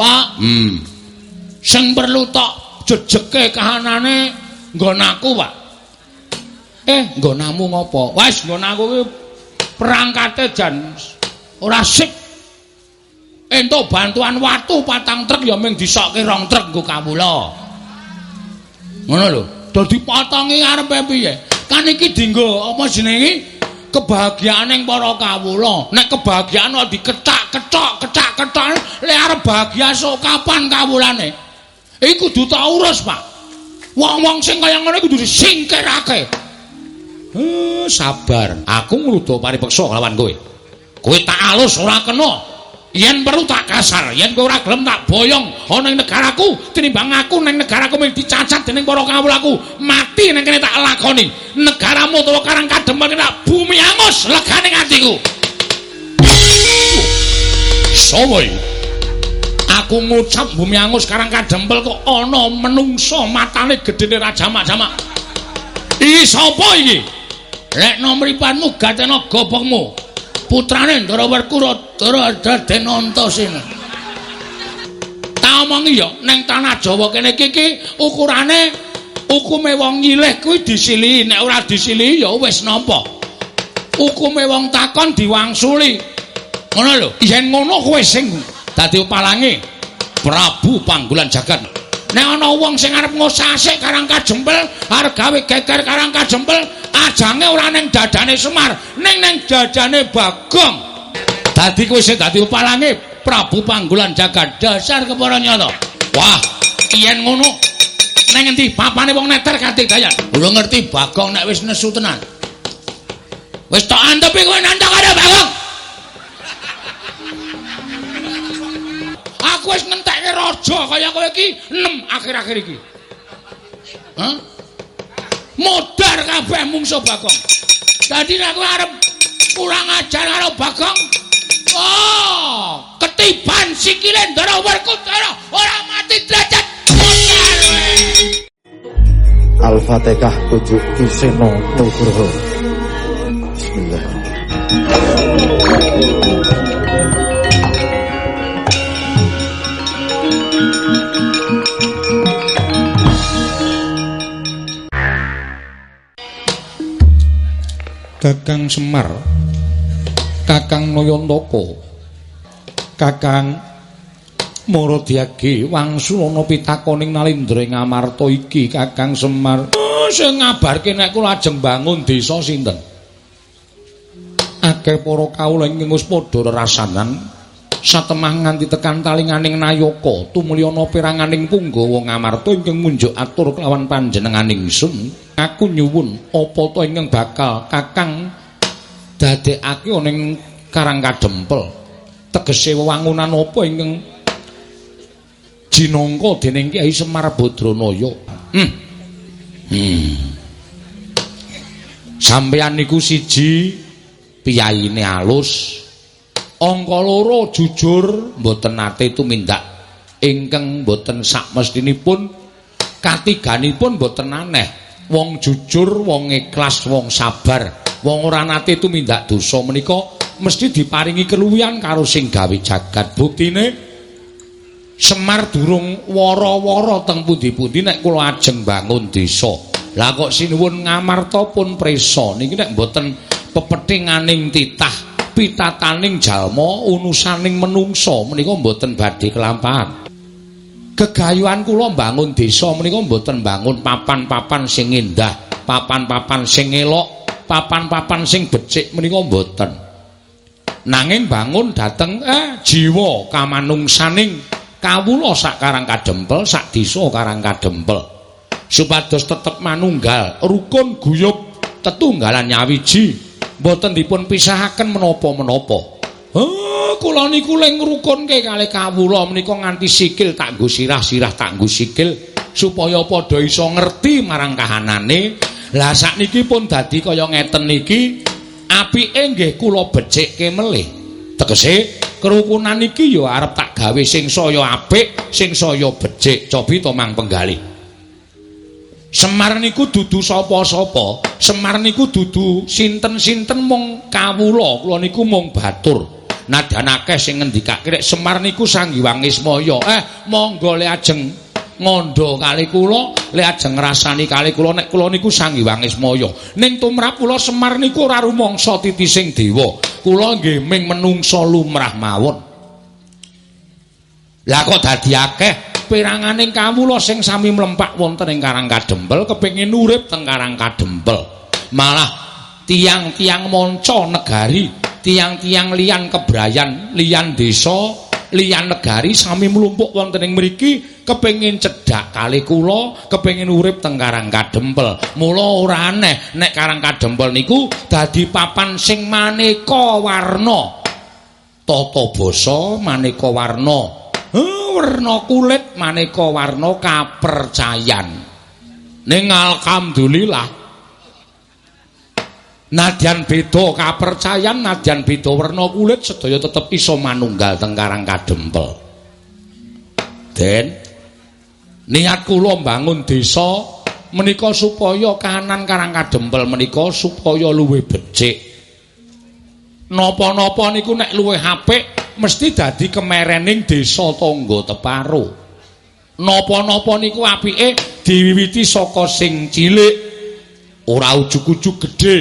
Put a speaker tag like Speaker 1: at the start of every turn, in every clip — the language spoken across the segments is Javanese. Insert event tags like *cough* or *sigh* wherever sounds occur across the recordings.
Speaker 1: Pak.
Speaker 2: Hmm.
Speaker 1: Sing perlu tok jejeke kahanane nggon aku, Pak. Eh, nggonamu ngopo? Wes nggon aku kuwi perangkate jan ora sik. Entuk bantuan watu patang truk ya ming disokke rong truk nggo kawula. Ngono lho. Dadi potongi arepe piye? Kan iki dienggo apa jenenge? Kebahagiaaning para kawula. Nek kebahagiaan kok diketak-ketok, ketak-ketok, le arep bahagia sok kapan kawulane? Iku kudu tak urus, Pak. Wong-wong sing kaya ngene kudu disingkirake. Eh, sabar. Aku ngrudo paripeksa lawan kowe. Kowe tak alus ora kena. Yen perlu tak kasar yen kowe ora gelem tak boyong ana ing negaraku tinimbang aku ning negaraku mung dicacat dening para kawulaku mati ning kene tak lakoni. Negaramu utawa karang kademel tak bumi angus legane atiku sawai. Aku ngucap bumi angus karang kadempel kok ana menungso matane gedene raja-jamak iki sapa iki? Lek nomripanmu gatena gobokmu putrane Ndara Werkura Ndara Raden Antasena. Ta omongi ya ning tanah Jawa kene iki ukurane ukume wong nyilih kuwi disilihi nek ora disilihi ya wis nampa. Ukume wong takon diwangsuli. Ngono lho. Yen ngono kowe sing dadi upalange Prabu Panggulan Jagat. Nek ana wong sing arep ngosasik karang kajempel, arep gawe geger karang kajempel, ajange ora ning dadane Semar, ning ning dadane Bagong. Dadi kowe sing dadi upalange Prabu Panggulan Jagat dasar kepara nyata. Wah, yen ngono ning endi papane wong neter katik dayan? Ora ngerti Bagong nek wis nesu tenan. Wis tak antepi kowe nantang karo Bagong. Aku wis ngentekke raja kaya kowe iki enem akhir-akhir iki. Hah? Modar kabeh mungsu Bagong. Dadi nek kowe arep kurang ajar karo Bagong, oh, ketiban sikile Ndara Werkudara ora mati derajat.
Speaker 3: Al-Fatihah tujuh Kuseno Nugroho Bismillahirrahmanirrahim
Speaker 1: Kakang Semar Kakang Nayantaka Kakang Maradyagi wangsul ana pitakoning Nalindra ing Amarta iki Kakang Semar. Oh, sing ngabarke nek kula ajeng bangun desa sinten? Akeh para kawula ing wis padha rerasanan satemah nganti tekan talinganing Nayaka tumuli ana peranganing punggawa Ngamarta ingkang munjuk atur kelawan panjenenganing sun aku nyuwun apa to ingkang bakal kakang dadekake ana ing Karang Kadempel tegese wewangunan apa ingkang jinangka dening Kyai Semar Badranaya hmm. hmm. sampeyan niku siji piyayine alus angka loro jujur mboten nate tumindak. Ingkang mboten sakmestinipun katiganipun mboten aneh. Wong jujur wong ikhlas wong sabar. Wong ora nate tumindak dosa menika mesti diparingi keluwihan karo sing gawe jagat. Buktine Semar durung wara-wara teng pundi-pundi nek kula ajeng bangun desa. Lah kok sinuwun ngamarta pun prisa niki nek mboten pepethinganing titah pitataning jalma unusaning menungsa menika mboten badhe kelampahan. Gegayuhan kula mbangun desa menika mboten mbangun papan-papan sing indah, papan-papan sing elok, papan-papan sing becik menika mboten. Nanging bangun dateng eh jiwa kamanungsaning kawula sak Karang Kadempel, sak desa Karang Kadempel. Supados tetep manunggal, rukun guyub tetunggalan nyawiji. Mboten dipun pisahaken menapa-menapa. Oh, kula niku leng ngrukunke kalih kawula menika nganti sikil tak nggo sirah-sirah tak nggo sikil supaya padha iso ngerti marang kahanane. Lah sakniki pun dadi kaya ngeten niki apike nggih kula becikke melih. Tegese kerukunan iki ya arep tak gawe sing saya apik, sing saya becik. Cobi to mang penggalih. Semar niku dudu sapa-sapa. Semar niku dudu sinten-sinten mung kawula, kula niku mung batur. nadyan akeh sing ngendikake nek Semar niku Sanghyang Ismaya eh monggo le ajeng ngondo kali kula le ajeng ngrasani kali kula nek kula niku Sanghyang Ismaya ning tumrap kula Semar niku ora rumangsa titising dewa. Kula nggih ming menungsa lumrah mawon. Lah kok dadi akeh piranganing kawula sing sami mlempak wonten ing Karang Kadempel kepengin urip teng Karang Kadempel. Malah tiang-tiang monco negari tiang-tiang liyan kebrayan liyan desa liyan negari sami mlumpuk wonten ing mriki kepengin cedhak kali kula kepengin urip teng Karang Kadempel. Mula ora aneh nek Karang Kadempel niku dadi papan sing maneka warna. Tata basa maneka warna warna kulit maneka warna kapercayan ning alhamdulillah Nadyan beda kapercayan, nadyan beda werna kulit sedaya tetep iso manunggal teng Karang Kadempel. Den niat kula mbangun desa menika supaya kahanan Karang Kadempel menika supaya luwih becik. Napa-napa niku nek luwih apik mesti dadi kemerening desa tangga teparo. Napa-napa niku apike diwiwiti saka sing cilik ora ujug-ujug gedhe.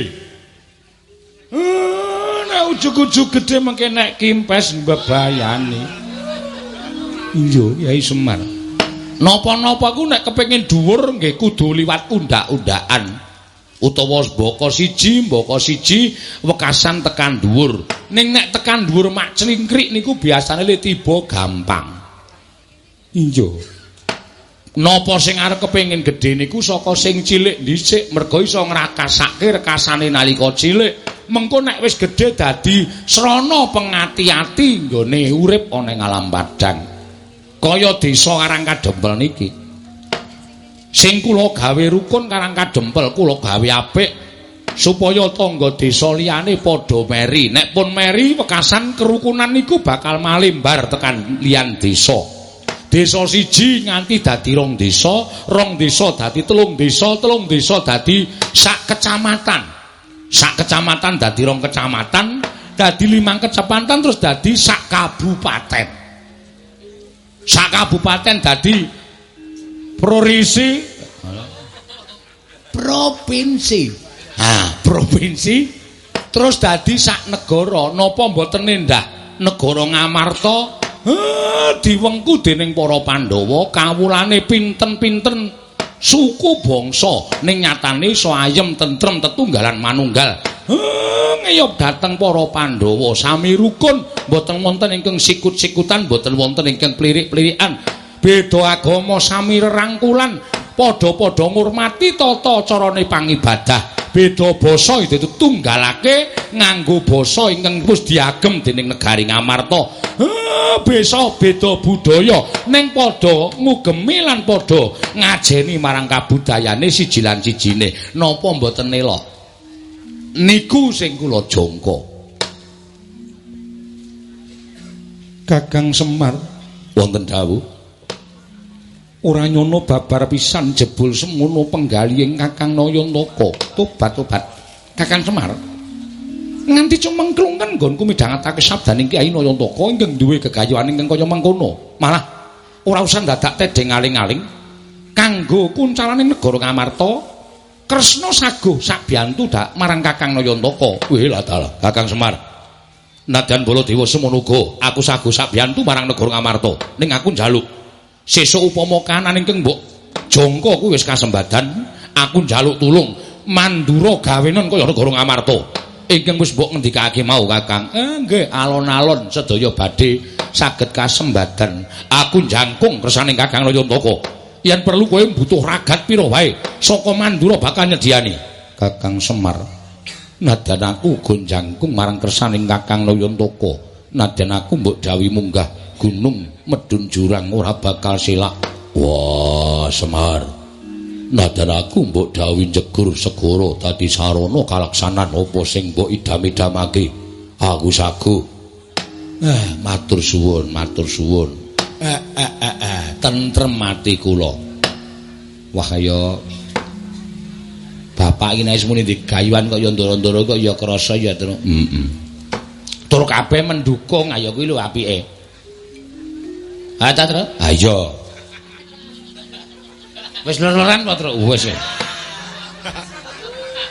Speaker 1: Eh, nek ujug-ujug gedhe mengke nek kimpes mbebayani. Iya, Kyai Semar. Napa-napa ku nek kepengin dhuwur nggih kudu liwat undak-undakan. Utawa mbaka siji, mbaka siji wekasan tekan dhuwur. Ning nek tekan dhuwur mak clingkrik niku biasane le tiba gampang. Iya. Napa sing arep kepengin gedhe niku saka sing cilik dhisik merga iso ngrakasake rekasane nalika cilik. mengko nek wis gedhe dadi srana pengati-ati nggone urip ana ing alam padang kaya desa Karang Kadempel niki sing kula gawe rukun Karang Kadempel kula gawe apik supaya tangga desa liyane padha meri. Nek pun meri wekasan kerukunan niku bakal malimbar tekan liyan desa. Desa siji nganti dadi rong desa rong desa dadi telung desa telung desa dadi sak kecamatan. Sak kecamatan dadi rong kecamatan dadi limang kecamatan terus dadi sak kabupaten. Sak kabupaten dadi provinsi. Provinsi ha provinsi. Terus dadi sak negara napa mboten nendah negara ngamarta. Diwengku dening para pandhawa kawulane pinten-pinten suku bangsa. Ning nyatane iso ayem tentrem tetunggalan manunggal. Ngeyop dateng para pandhawa. Sami rukun mboten wonten ingkang sikut-sikutan mboten wonten ingkang plirik-plirikan. Beda agama sami rerangkulan padha-padha ngurmati tata carane pangibadah beda basa itu tunggalake nganggo basa ingkang wis diagem dening negari Ngamarta. Besa beda budaya ning padha ngugemi lan padha ngajeni marang kabudayane siji lan sijine. Napa mboten nela? Niku sing kula jangka. Kakang Semar wonten dawuh ora nyono babar pisan jebul semono penggalihing Kakang Nayantaka. Tobat-tobat. Kakang Semar. Nganti cumengklung kan nggonku midhangetake sabdaning Kyai Nayantaka ingkang duwe gegayuhan ingkang kaya mangkono. Malah ora usah dadak tedeng aling-aling kanggo kuncalaning negara Ngamarta. Kresna saguh sak biyantu dak marang Kakang Nayantaka. Wih lah Kakang Semar. Nadyan Baladewa semono aku saguh sak biyantu marang negara Ngamarta. Ning aku njaluk sesuk upama kanan ingkang mbok jangka kuwi wis kasembadan aku njaluk tulung. Mandura gawenan kaya negara Ngamarta. Ingkang wis mbok ngendikake mau Kakang? Eh nggih alon-alon sedaya badhe saged kasembadan. Aku jangkung kersane Kakang Nayantaka yen perlu kowe butuh ragat pira wae saka mandura bakal nyediani. Kakang Semar nadyan aku gonjangkung marang kersane Kakang Nayantaka nadyan aku mbok dawi munggah gunung medun jurang ora bakal silak. Wah semar. Nadan aku mbok dawi jegur segoro tadi sarana kalaksanan apa sing mbok idam-idamake? Aku sagu. Eh matur suwun matur suwun. Eh eh eh, eh. tentrem mati kula. Wah kaya bapak iki nek muni digayuan kaya ndoro-ndoro kok ya krasa ya heeh tur kabeh mendukung ayo kuwi lho apike ha ta terus ha iya. Wis lororan kok terus wis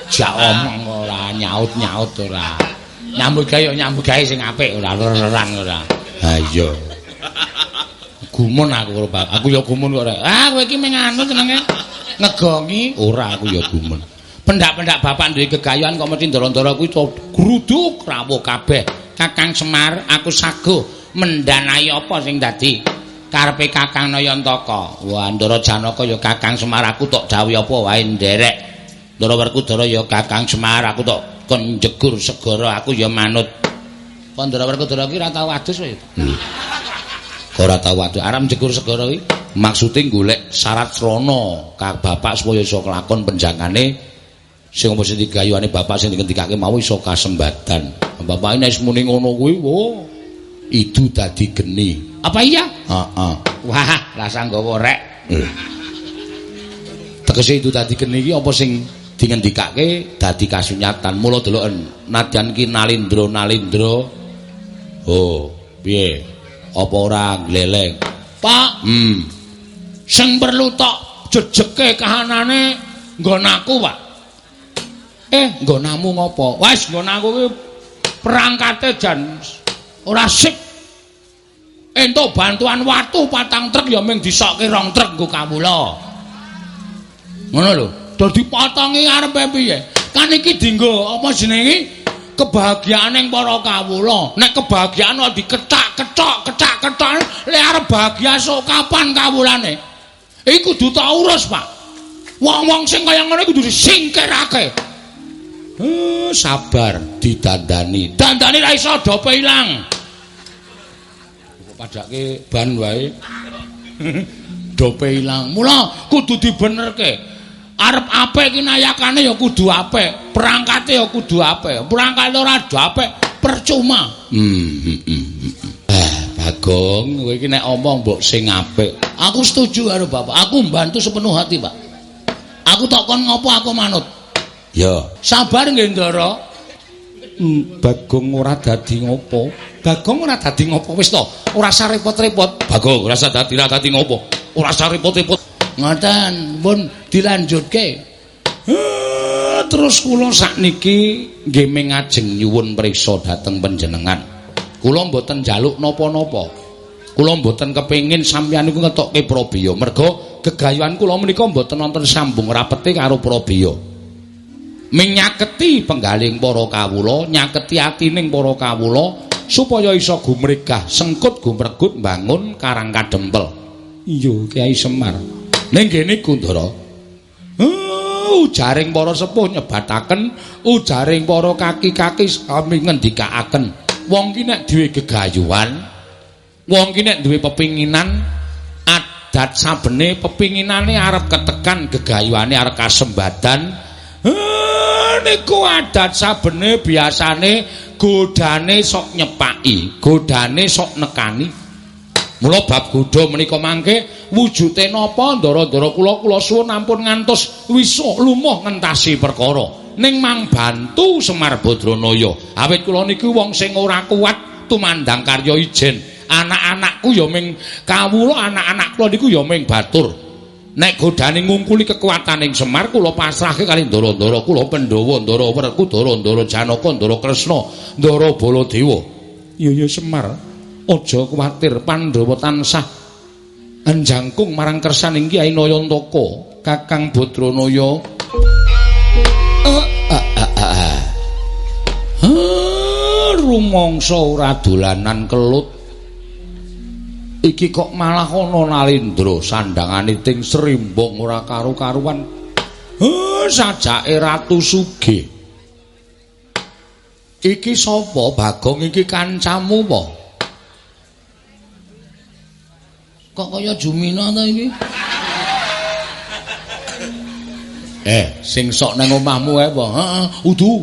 Speaker 1: jak omong ora nyaut-nyaut ora. Nyambut gawe nyambut gawe sing apik ora lororan ora. Ha iya. Gumun aku karo aku ya gumun kok ah kowe iki menganu jenenge? Ngegongi? Ora aku ya gumun. Pendak-pendak bapak duwe gegayuhan kok mesti ndoro-ndoro kuwi gruduk rawuh kabeh. Kakang Semar aku sago. Mendanai apa sing dadi karepe Kakang Nayantaka. Wah Ndara Janaka ya Kakang Semar aku tok dawuh apa wae nderek. Ndara Werkudara ya Kakang Semar aku tok kon jegur segara aku ya manut. Apa Ndara Werkudara ki ora tau adus wae? Hmm. ora tau adus? Aram jegur segara ki maksude golek syarat srana. Ka bapak supaya iso kelakon penjangane. Sing sing digayuhane bapak sing dikendikake mau iso kasembadan. Bapak ini muni ngono kuwi oh itu dadi geni. Apa iya? Heeh. Wah rasa nggawa rek hmm. tegese itu dadi geni iki apa sing dingendikake dadi kasunyatan? Mula deloken nadyan ki nalindra nalindra. Oh piye? Apa ora gleleng pak! Hmm. Sing perlu tok jejeke kahanane nggon aku pak. Eh, nggonamu ngopo? Wes nggonaku kuwi perangkate jan ora sip. Entuk bantuan watu patang truk ya mung disokke rong truk nggo kawula. Ngono lho. Dadi potongi arepe piye? Kan iki dienggo apa jenenge? Kebahagiaaning para kawula. Nek kebahagiaan kok diketak-ketok, ketak-ketok, lek arep bahagia sok kapan kawulane? Iku kudu tak urus, Pak. Wong-wong sing kaya ngene kudu disingkirake. Eh, sabar didandani. Dandani ra iso dope ilang. Padake ban wae. *laughs* dope ilang. Mula kudu dibenerke. Arep apik ki nayakane ya kudu apik, perangkate ya kudu apik. Perangkat ora apik percuma. Hmm, hmm, hmm. Eh, Bagong, kowe iki nek omong mbok sing apik. Aku setuju karo Bapak. Aku mbantu sepenuh hati, Pak. Aku tak kon ngopo aku manut. Ya. Sabar nggih, Ndara. Hmm, Bagong ora dadi ngopo? Bagong ora dadi ngopo wis to? Ora usah repot-repot. Bagong ora usah dadi ora dadi ngopo? Ora usah repot-repot. Ngoten, pun dilanjutke. terus kula sakniki nggih mengajeng nyuwun priksa dhateng panjenengan. Kula mboten njaluk napa-napa. Kula mboten kepengin sampeyan niku ngetokke Prabeya. Merga gegayuhan kula menika mboten wonten sambung rapete karo Prabeya. Menyaketi penggaling para kawula, nyaketi atining para kawula supaya isa gumregah sengkut gumregut bangun karang kadempel. Iya, Kyai Semar. Ning kene Kundara. Uh, ujaring para sepuh nyebataken, ujaring para kaki-kaki sami ngendikaaken, wong ki nek duwe gegayuhan, wong ki nek duwe pepinginan adat sabene pepinginane arep ketekan gegayuhane arep kasembadan. Niku adat sabene biasane godane sok nyepaki, godane sok nekani. Mula bab godha menika mangke wujute napa ndara-ndara kula kula suwun ampun ngantos wisa lumuh ngentasi perkara. Ning mang bantu Semar Badranaya. Awit kula niku wong sing ora kuat tumandang karya ijen. Anak-anakku ya ming kawula anak-anak kula niku ya ming batur. Nek godane ngungkuli kekuataning Semar kula pasrahke kali Ndara-ndara kula Pandhawa Ndara Werku Ndara Janaka Ndara Kresna Ndara Baladewa. Ya ya Semar. Aja kuwatir Pandhawa tansah anjangkung marang kersaning Kyai Nayantaka Kakang Badranaya. Ah, ah, ah, rumangsa ora dolanan kelut iki kok malah ana nalindra? Sandangane ting srimbong ora karu-karuan. Huh, sajake ratu sugih iki sapa? Bagong iki kancamu apa? Kok kaya jumina ta iki? Eh sing sok nang omahmu ae apa? Heeh udu.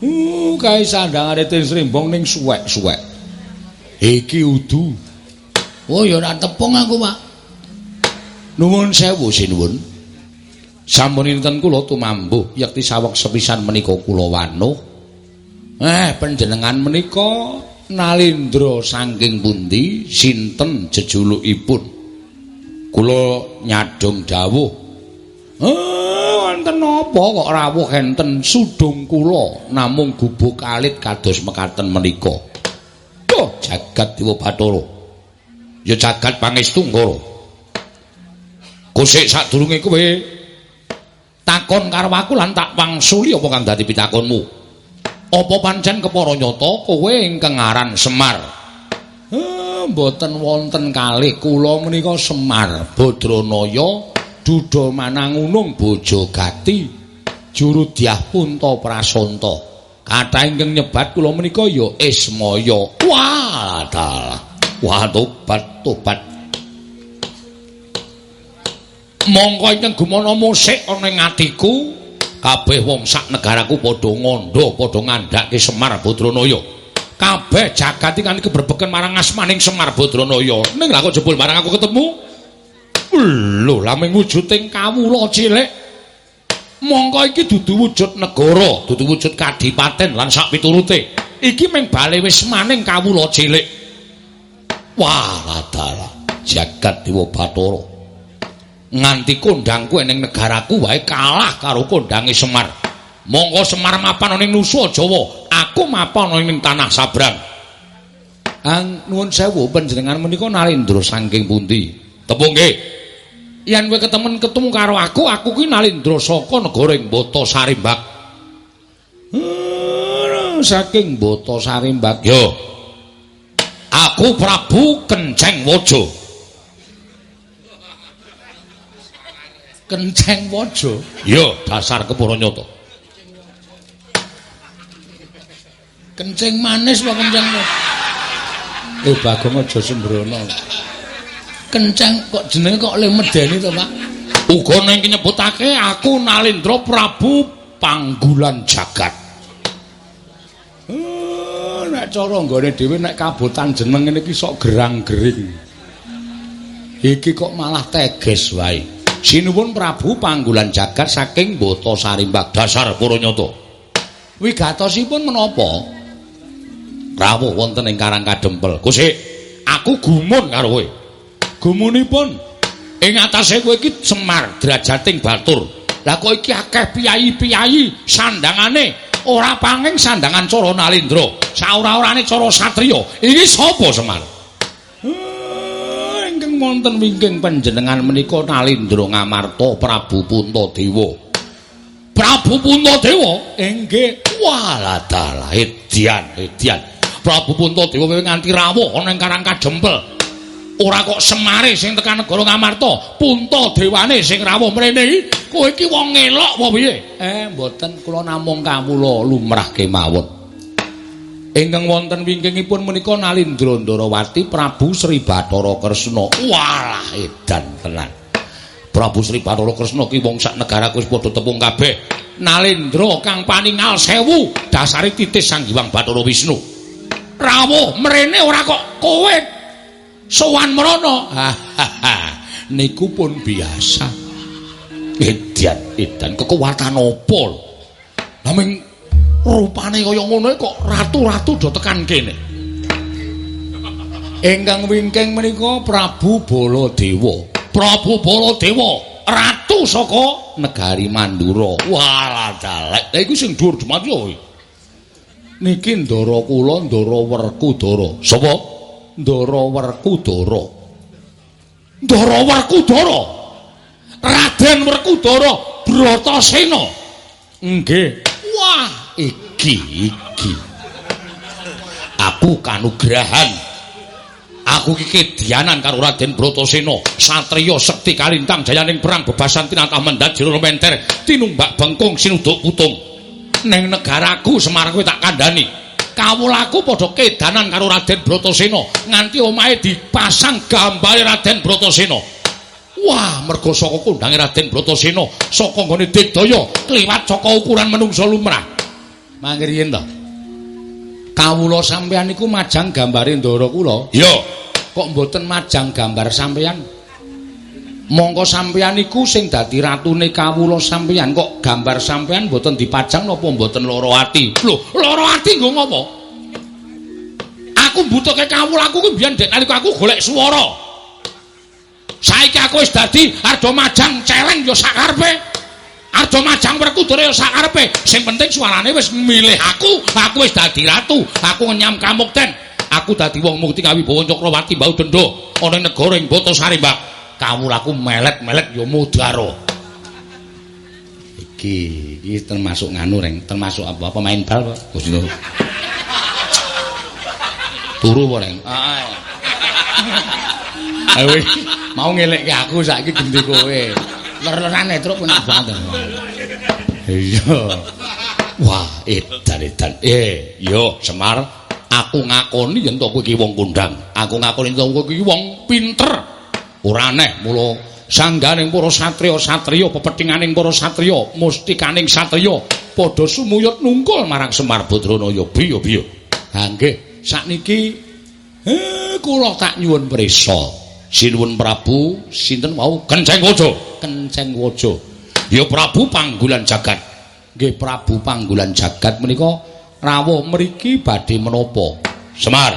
Speaker 1: Uh kae sandangane ting srimbong ning suwek-suwek. Iki udu Oh ya ora tepung aku, Pak. Nuwun sewu sinuwun. Sampun dinten kula tumambuh yekti sawek sepisan menika kula wanuh. Eh, panjenengan menika Nalindra saking pundi sinten jejulukipun? Kula nyadong dawuh. Eh, wonten napa kok rawuh enten sudung kula namung gubuk kalit kados mekaten menika. Oh, jagat Dewa Bathara. Ya jagat pangestu nggara. Kusik sadurunge kowe takon karo aku lan tak wangsuli apa kang dadi pitakonmu? Apa pancen kepara nyata kowe ingkang aran Semar? Eh, mboten wonten kalih kula menika Semar Badranaya Dudha Manangunung Bojogati Juru Dyah Punta Prasanta. Kathah ingkang nyebat kula menika ya Ismaya. Wah, dalah. Wah, tobat, tobat. Mongko ingkang gumana musik ana ing atiku kabeh wong sak negaraku padha ngondo padha ngandhake Semar Badranaya. Kabeh jagat iki kan keberbeken marang asmaning Semar Badranaya. Ning lha kok jebul marang aku ketemu? Lho lha mung wujuding kawula cilik. Mongko iki dudu wujud negara dudu wujud kadipaten lan sak piturute. Iki mung bali wis maning kawula cilik wah adalah jagat dewa bathara nganti kondangku ning negaraku wae kalah karo kondange Semar. Monggo Semar mapan ning Nusa Jawa, aku mapan ning tanah Sabrang. Ang nuwun sewu panjenengan menika Nalindra saking pundi? Tepung nggih. Yen kowe ketemen ketemu karo aku, aku kuwi Nalindra saka negara ing Bata Sarimbak. saking Bata Sarimbak. Yo. Aku Prabu Kenceng Waja. kenceng waja. Ya, dasar kepara nyata. Kenceng manis apa kenceng? Eh, Bagong aja sembrono. Kenceng kok jenenge kok le medeni to, Pak? Uga ning nyebutake aku Nalindra Prabu Panggulan Jagat. Oh, cara nggone dhewe nek kabotan jeneng ngene iki sok gerang-gering. Iki kok malah teges wae. Sinuwun Prabu panggulan jagat saking Bata Sarimbak dasar Puranyata. Wigatosipun menapa? Rawuh wonten ing Karang Kadempel. Gusik, aku gumun karo kowe. Gumunipun ing atase kowe iki Semar drajating batur. Lah kok iki akeh piyayi-piyayi sandangane ora panging sandangan cara Nalindra. Saora-orane cara satriya. Iki sapa Semar? wonten wingking panjenengan menika Nalindra Ngamarta Prabu Puntadewa. Prabu Puntadewa inggih waladalah edian edian. Prabu Puntadewa nganti rawuh ana ing Karang Kajempel. Ora kok Semare sing tekan negara Ngamarta, Puntadewane sing rawuh mrene kowe iki wong elok apa piye? Eh mboten kula namung kawula lumrah kemawon. ingkang wonten wingkingipun menika Nalindra Ndarawati Prabu Sri Bathara Kresna. Walah edan tenan. Prabu Sri Bathara Kresna ki wong sak negara wis padha tepung kabeh. Nalindra kang paningal sewu dasare titis Sang Hyang Bathara Wisnu. Rawuh mrene ora kok kowe sowan mrono. Niku pun biasa. Edan edan kekuatan apa? Naming rupane kaya ngono kok ratu-ratu do tekan kene. Ingkang wingking menika Prabu Baladewa. Prabu Baladewa, ratu saka negari Mandura. Walah dalek. Lah iku sing dhuwur demat yo. Niki Ndara kula Ndara Werkudara. Sapa? Ndara Werkudara. Ndara Werkudara. Raden Werkudara Bratasena. Nggih. Wah, iki iki aku kanugrahan aku iki kedianan karo Raden Bratasena satriya sekti kalintang jayaning perang bebasan tinatah mendat jero menter tinumbak bengkung sinuduk putung ning negaraku Semarang kuwi tak kandhani kawulaku padha kedanan karo Raden Bratasena nganti omahe dipasang gambare Raden Bratasena Wah, mergo saka kondange Raden Bratasena saka nggone Digdaya kliwat saka ukuran menungsa lumrah. Mangke riyen to. Kawula sampeyan niku majang gambare ndara kula. Iya. Kok mboten majang gambar sampeyan? Mongko sampeyan iku sing dadi ratune kawula sampeyan kok gambar sampeyan mboten dipajang napa mboten lara ati? Lho, lara ati nggo ngopo? Aku mbutuhke kawula aku ki biyen dek nalika aku golek swara. Saiki aku wis dadi ardo majang celeng ya sakarepe. Ardo majang werkudara ya sakarepe. Sing penting suarane wis milih aku, aku wis dadi ratu. Aku nyam kamukten. Aku dadi wong mukti kawibawa Cakrawati Mbau Dendha ana negara ing Botasari, Mbak. Kawulaku melet-melet ya mudaro. Iki iki termasuk nganu reng, termasuk apa pemain bal apa? Gusino. Turu apa reng? Ah. Ayo mau ngelekke aku saiki gendhe kowe. Ler-lerane truk penak banget. Iya. Wah, edan edan. Eh, yo Semar, aku ngakoni yen to kowe iki wong kondang. Aku ngakoni to kowe iki wong pinter. Ora aneh mula sangganing para satriya-satriya pepethinganing para satriya mustikaning satriya padha sumuyut nungkul marang Semar Badranaya. Biya-biya ha nggih. Sakniki eh kula tak nyuwun prisa. Sinuwun Prabu sinten mau kenceng waja kenceng waja ya Prabu panggulan jagat. Nggih Prabu panggulan jagat menika rawuh mriki badhe menapa? Semar.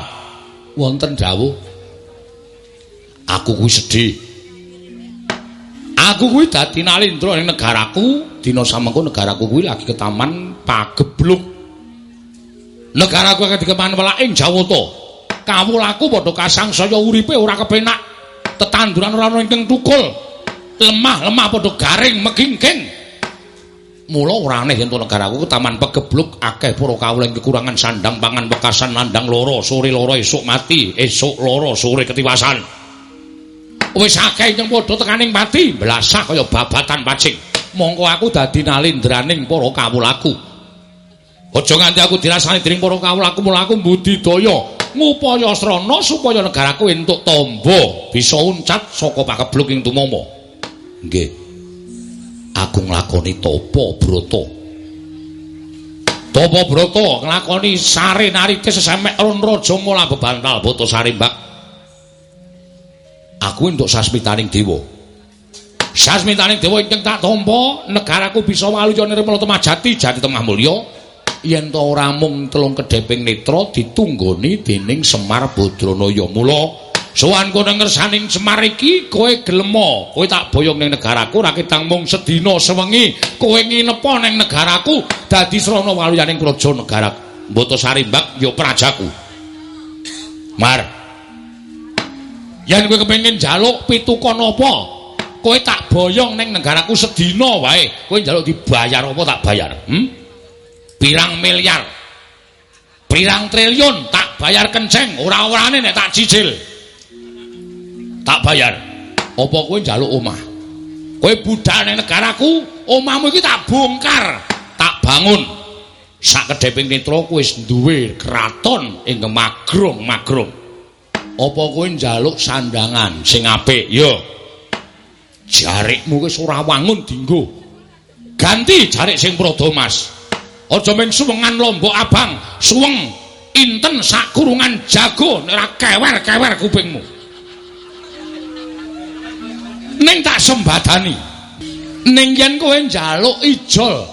Speaker 1: Wonten dawuh aku kuwi sedih. Aku kuwi dadi nalindra ning negaraku, dina samengko negaraku kuwi lagi ke taman pagebluk. Negaraku akeh dikeman welak ing Jawata. Kawulaku padha kasangsaya uripe ora kepenak. Tetanduran ora ana ingkang tukul. Lemah-lemah padha garing megingking. Mula ora aneh yen negaraku taman pagebluk akeh para kawula kekurangan sandang pangan bekasan landang loro, sore loro esuk mati, esuk loro sore ketiwasan. Wis akeh padha tekaning mati blasah kaya babatan pacing mongko aku dadi nalindraning para kawulaku. Aja nganti aku dirasani dening para kawulaku mula aku budidaya ngupaya srana supaya negaraku entuk tamba bisa uncat saka pakebluk ing tumama nggih. Aku nglakoni tapa brata tapa brata nglakoni sare narike sesemek ron raja mula bebantal boto sarimbak aku entuk sasmitaning dewa. Sasmitaning dewa ingkang tak tampa, negaraku bisa waluya nirmala temajati jati temah mulya. Yen to ora mung telung kedheping netra ditunggoni dening Semar Badranaya. Mula sowan kowe ngersaning Semar iki kowe gelem kowe tak boyong ning negaraku ora ketang mung sedina sewengi kowe nginepa ning negaraku dadi srana waluyaning praja negara Mbata Sarimbak ya prajaku. Mar Yen kowe kepengin njaluk pitukon apa? Kowe tak boyong ning negaraku sedina wae. Kowe njaluk dibayar apa tak bayar? Hm? Pirang miliar? Pirang triliun tak bayar kenceng, ora-orane nek tak cicil. Tak bayar. Apa kowe njaluk omah? Kowe budal ning negaraku, omahmu iki tak bongkar, tak bangun. Sak kedheping netra kowe wis duwe kraton ing Magrong-Magrong. Apa kowe njaluk sandangan sing apik? Yo jarikmu wis ora wangun dinggo. Ganti jarik sing prada mas. Aja men suwengan lombok abang suweng inten sak kurungan jago ora kewer-kewer kupingmu. Ning tak sembadani ning yen kowe njaluk ijol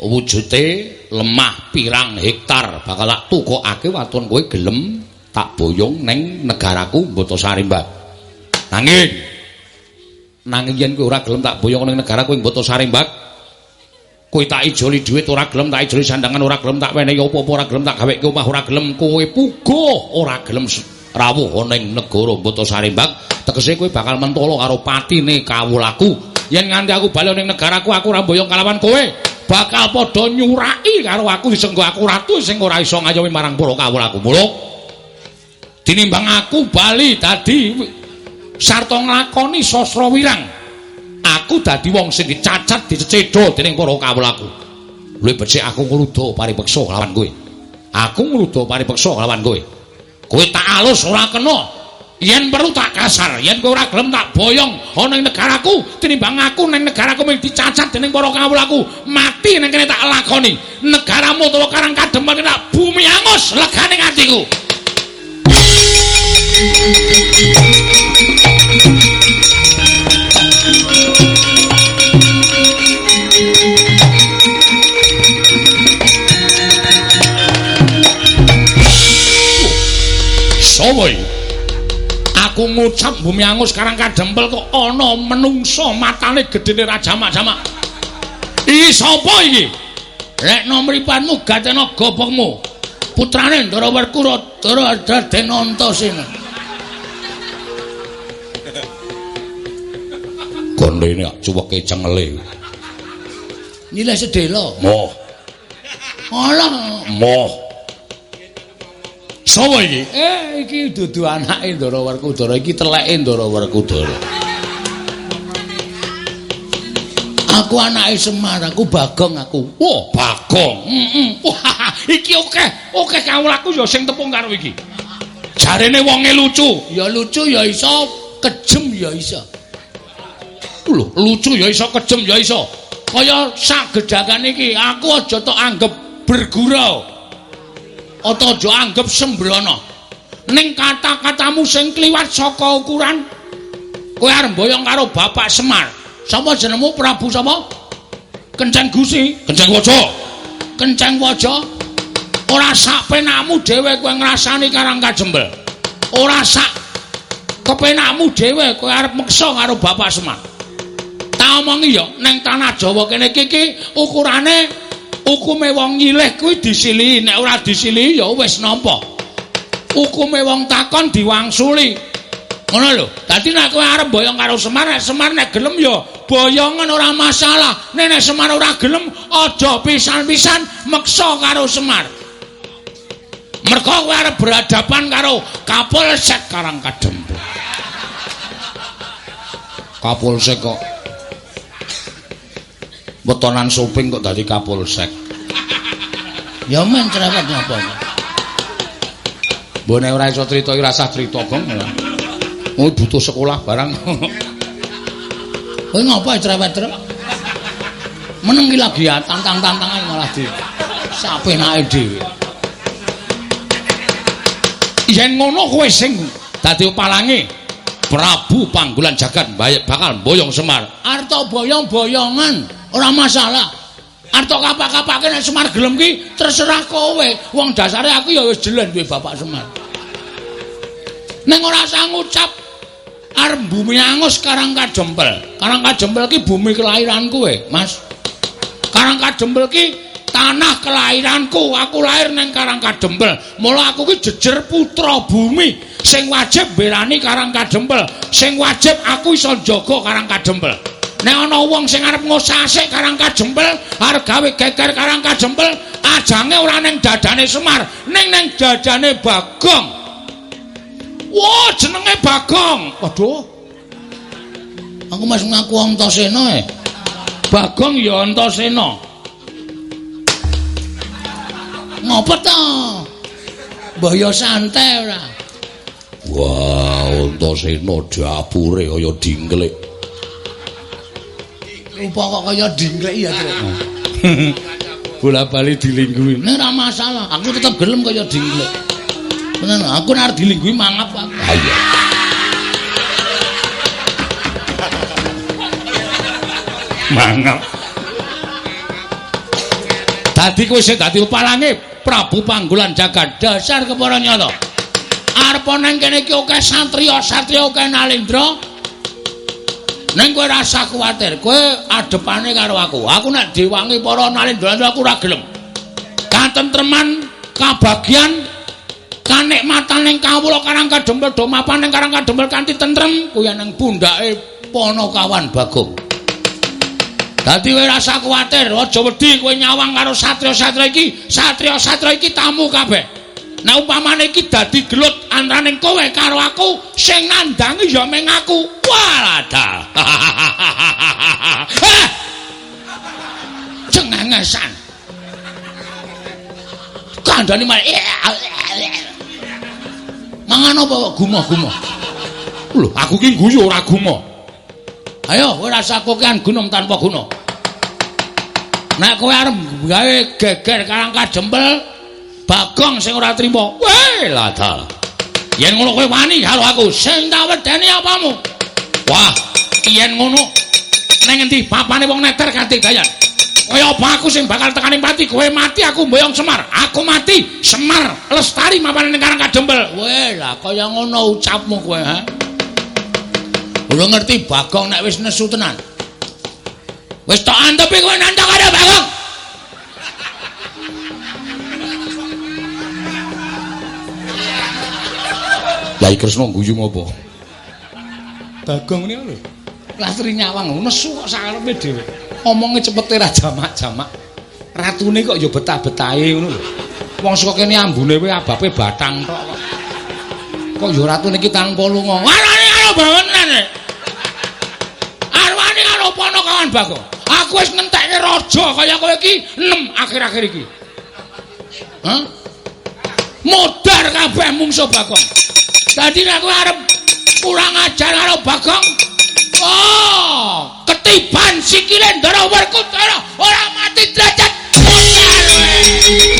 Speaker 1: wujute lemah pirang hektar bakal tak tukokake waton kowe gelem tak boyong neng negaraku Mbata Sarimbat. Nanging nanging yen kowe ora gelem tak boyong neng negaraku ing Mbata Sarimbat, kowe tak ijoli dhuwit ora gelem tak ijoli sandangan ora gelem tak wenehi apa-apa ora gelem tak gaweke omah ora gelem kowe puguh ora gelem rawuh ning negara Mbata Sarimbat, tegese kowe bakal mentolo karo patine kawulaku. Yen nganti aku bali ning negaraku aku ora boyong kalawan kowe. bakal padha nyuraki karo aku disenggo aku ratu sing ora iso ngayomi marang para kawulaku. Mula tinimbang aku bali tadi sarta nglakoni sastra wirang. Aku dadi wong sing dicacat dicecedha dening para kawulaku luwih becik aku ngludha paripeksa lawan kowe. Aku ngludha paripeksa lawan kowe. Kowe tak alus ora kena. Yen perlu tak kasar yen kowe ora gelem tak boyong ana ing negaraku tinimbang aku ning negaraku mung dicacat dening para kawulaku mati ning kene tak lakoni. Negaramu utawa karang kademen tak bumi angus legane atiku sapa iki? Aku ngucap bumi angus karang kadempel kok ana menungso matane gedene ra jamak-jamak. Iki sapa iki? Lek no mripatmu gatene gobokmu, Putrane Ndara Werkura Dara Raden Antasena. Gondene cuweke cengele. Nilai sedelo. Moh. Alah, moh. Sopo iki? Eh, iki dudu anake Ndara Werkudara, iki teleke Ndara Werkudara. Aku anake Semar, aku Bagong aku. Oh, Bagong. Heeh. Wah, iki oke. Oke kawulaku ya sing tepung karo iki. Jarene wonge lucu. Ya lucu ya iso, kejem ya iso. Lho, lucu ya iso, kejem ya iso. Kaya sak gedhagan iki, aku aja tok anggap bergurau. Ata aja anggap sembrono. Ning kata-katamu sing kliwat saka ukuran kowe arep boyong karo Bapak Semar. Sapa jenengmu Prabu sapa? Kenceng Gusi, Kenceng Waja. Kenceng Waja. Ora sak penakmu dhewe kowe ngrasani Karang Kajembel. Ora sak kepenakmu dhewe kowe arep meksa karo Bapak Semar. Tak omongi ya, ning tanah Jawa kene iki ukurane hukume wong nyilih kuwi disilihi nek ora disilihi ya wis nampa hukume wong takon diwangsuli ngono lho. Dadi nek kowe arep boyong karo Semar nek Semar nek gelem ya boyongan ora masalah. Nek nek Semar ora gelem aja pisan-pisan meksa karo Semar. Mergo kowe arep berhadapan karo Kapolsek Karangkadembe Kapolsek kok. Wetonan soping kok dadi Kapolsek. Ya men cerewet napa. Mbone ora iso crita iki rasah crita, Gong. Oh butuh sekolah barang. Kowe ngapa cerewet terus? Meneng lagi tantang-tantangan malah di sapenake dhewe. Yen ngono kowe sing dadi palange Prabu Panggulan Jagat bakal boyong Semar. Arta boyong-boyongan, ora masalah. Arto kapak-kapake nek Semar gelem ki terserah kowe. Wong dasare aku ya wis jelen duwe Bapak Semar. Ning ora usah ngucap arep bumi angus Karang Kajempel. Karang Kajempel ki bumi kelahiranku kowe, Mas. Karang Kajempel ki tanah kelahiranku. Aku lahir ning Karang Kajempel. Mula aku ki jejer putra bumi sing wajib berani Karang Kajempel. Sing wajib aku iso jaga Karang Kajempel. Nek ana wong sing arep ngosasik karang kajempel, arep gawe geger karang kajempel, ajange ora ning dadane Semar, ning ning dadane Bagong. Wah, jenenge Bagong. Waduh. Aku mas ngaku Antasena e. Bagong ya Antasena. Ngopo to? Mbah ya santai ora. Wah, Antasena dapure kaya dingklik. rupa kok kaya dingklek ya terus. *laughs* Bola-bali dilingguhi. Nek ora masalah, aku tetep gelem kaya dingklek. Tenan, aku nek dilingguhi mangap aku. Ha iya. Mangap. Dadi kowe sing dadi upalange Prabu Panggulan Jagat dasar kepara nyata. Arep nang kene iki akeh satriya, satriya akeh Nalendra. Neng kowe rasa kuwatir, kowe adepane karo aku. Aku nek diwangi para nalendra aku ora gelem. Katentreman, kabagian, kanikmatan ning kawula karang kadempel do mapan ning karang kadempel kanthi tentrem kuwi ning pundake Ponokawan Bagong. Dadi kowe rasa kuwatir, aja wedi kowe nyawang karo satriya-satriya iki. Satriya-satriya iki tamu kabeh. Nah umpamane iki dadi gelut antaraning kowe karo aku sing nandangi ya meng aku. Waladal. *laughs* Cengengesan. Kandhane malah Mangan apa gumoh-gumoh? Lho, aku ki guyu ora gumoh. Ayo, kowe rasa kokean gunung tanpa guna. Nek kowe arep gawe geger karang kajempel, Bagong sing ora trima. Weh, ladal. Yen ngono kowe wani karo aku, sing tak wedeni apamu? Wah, yen ngono nang endi papane wong neter kanthi dayan. Kaya apa aku sing bakal tekani mati, kowe mati aku mboyong Semar. Aku mati, Semar lestari mapane ning Karang Kadempel. Weh, lah kaya ngono ucapmu kowe, ha. Ora ngerti Bagong nek wis nesu tenan. Wis tok antepi kowe nandang karo Bagong. Lai Kresna guyu ngopo? Bagong niku lho. Lastri nyawang nesu kok sakarepe dhewe. Omonge cepete ra jamak-jamak. Ratune kok ya betah-betahe ngono lho. Wong saka kene ambune wae abape batang tok kok. Kok ya ratune iki tanpa lunga. Warane karo bawenan. Arwani karo ponokawan Bagong. Aku wis ngentekke raja kaya kowe iki enem akhir-akhir iki. Hah? Modar kabeh mungsuh Bagong. Dadi kowe arep kurang ajar karo Bagong, oh, ketiban sikile Ndara Werkudara ora mati derajat modar.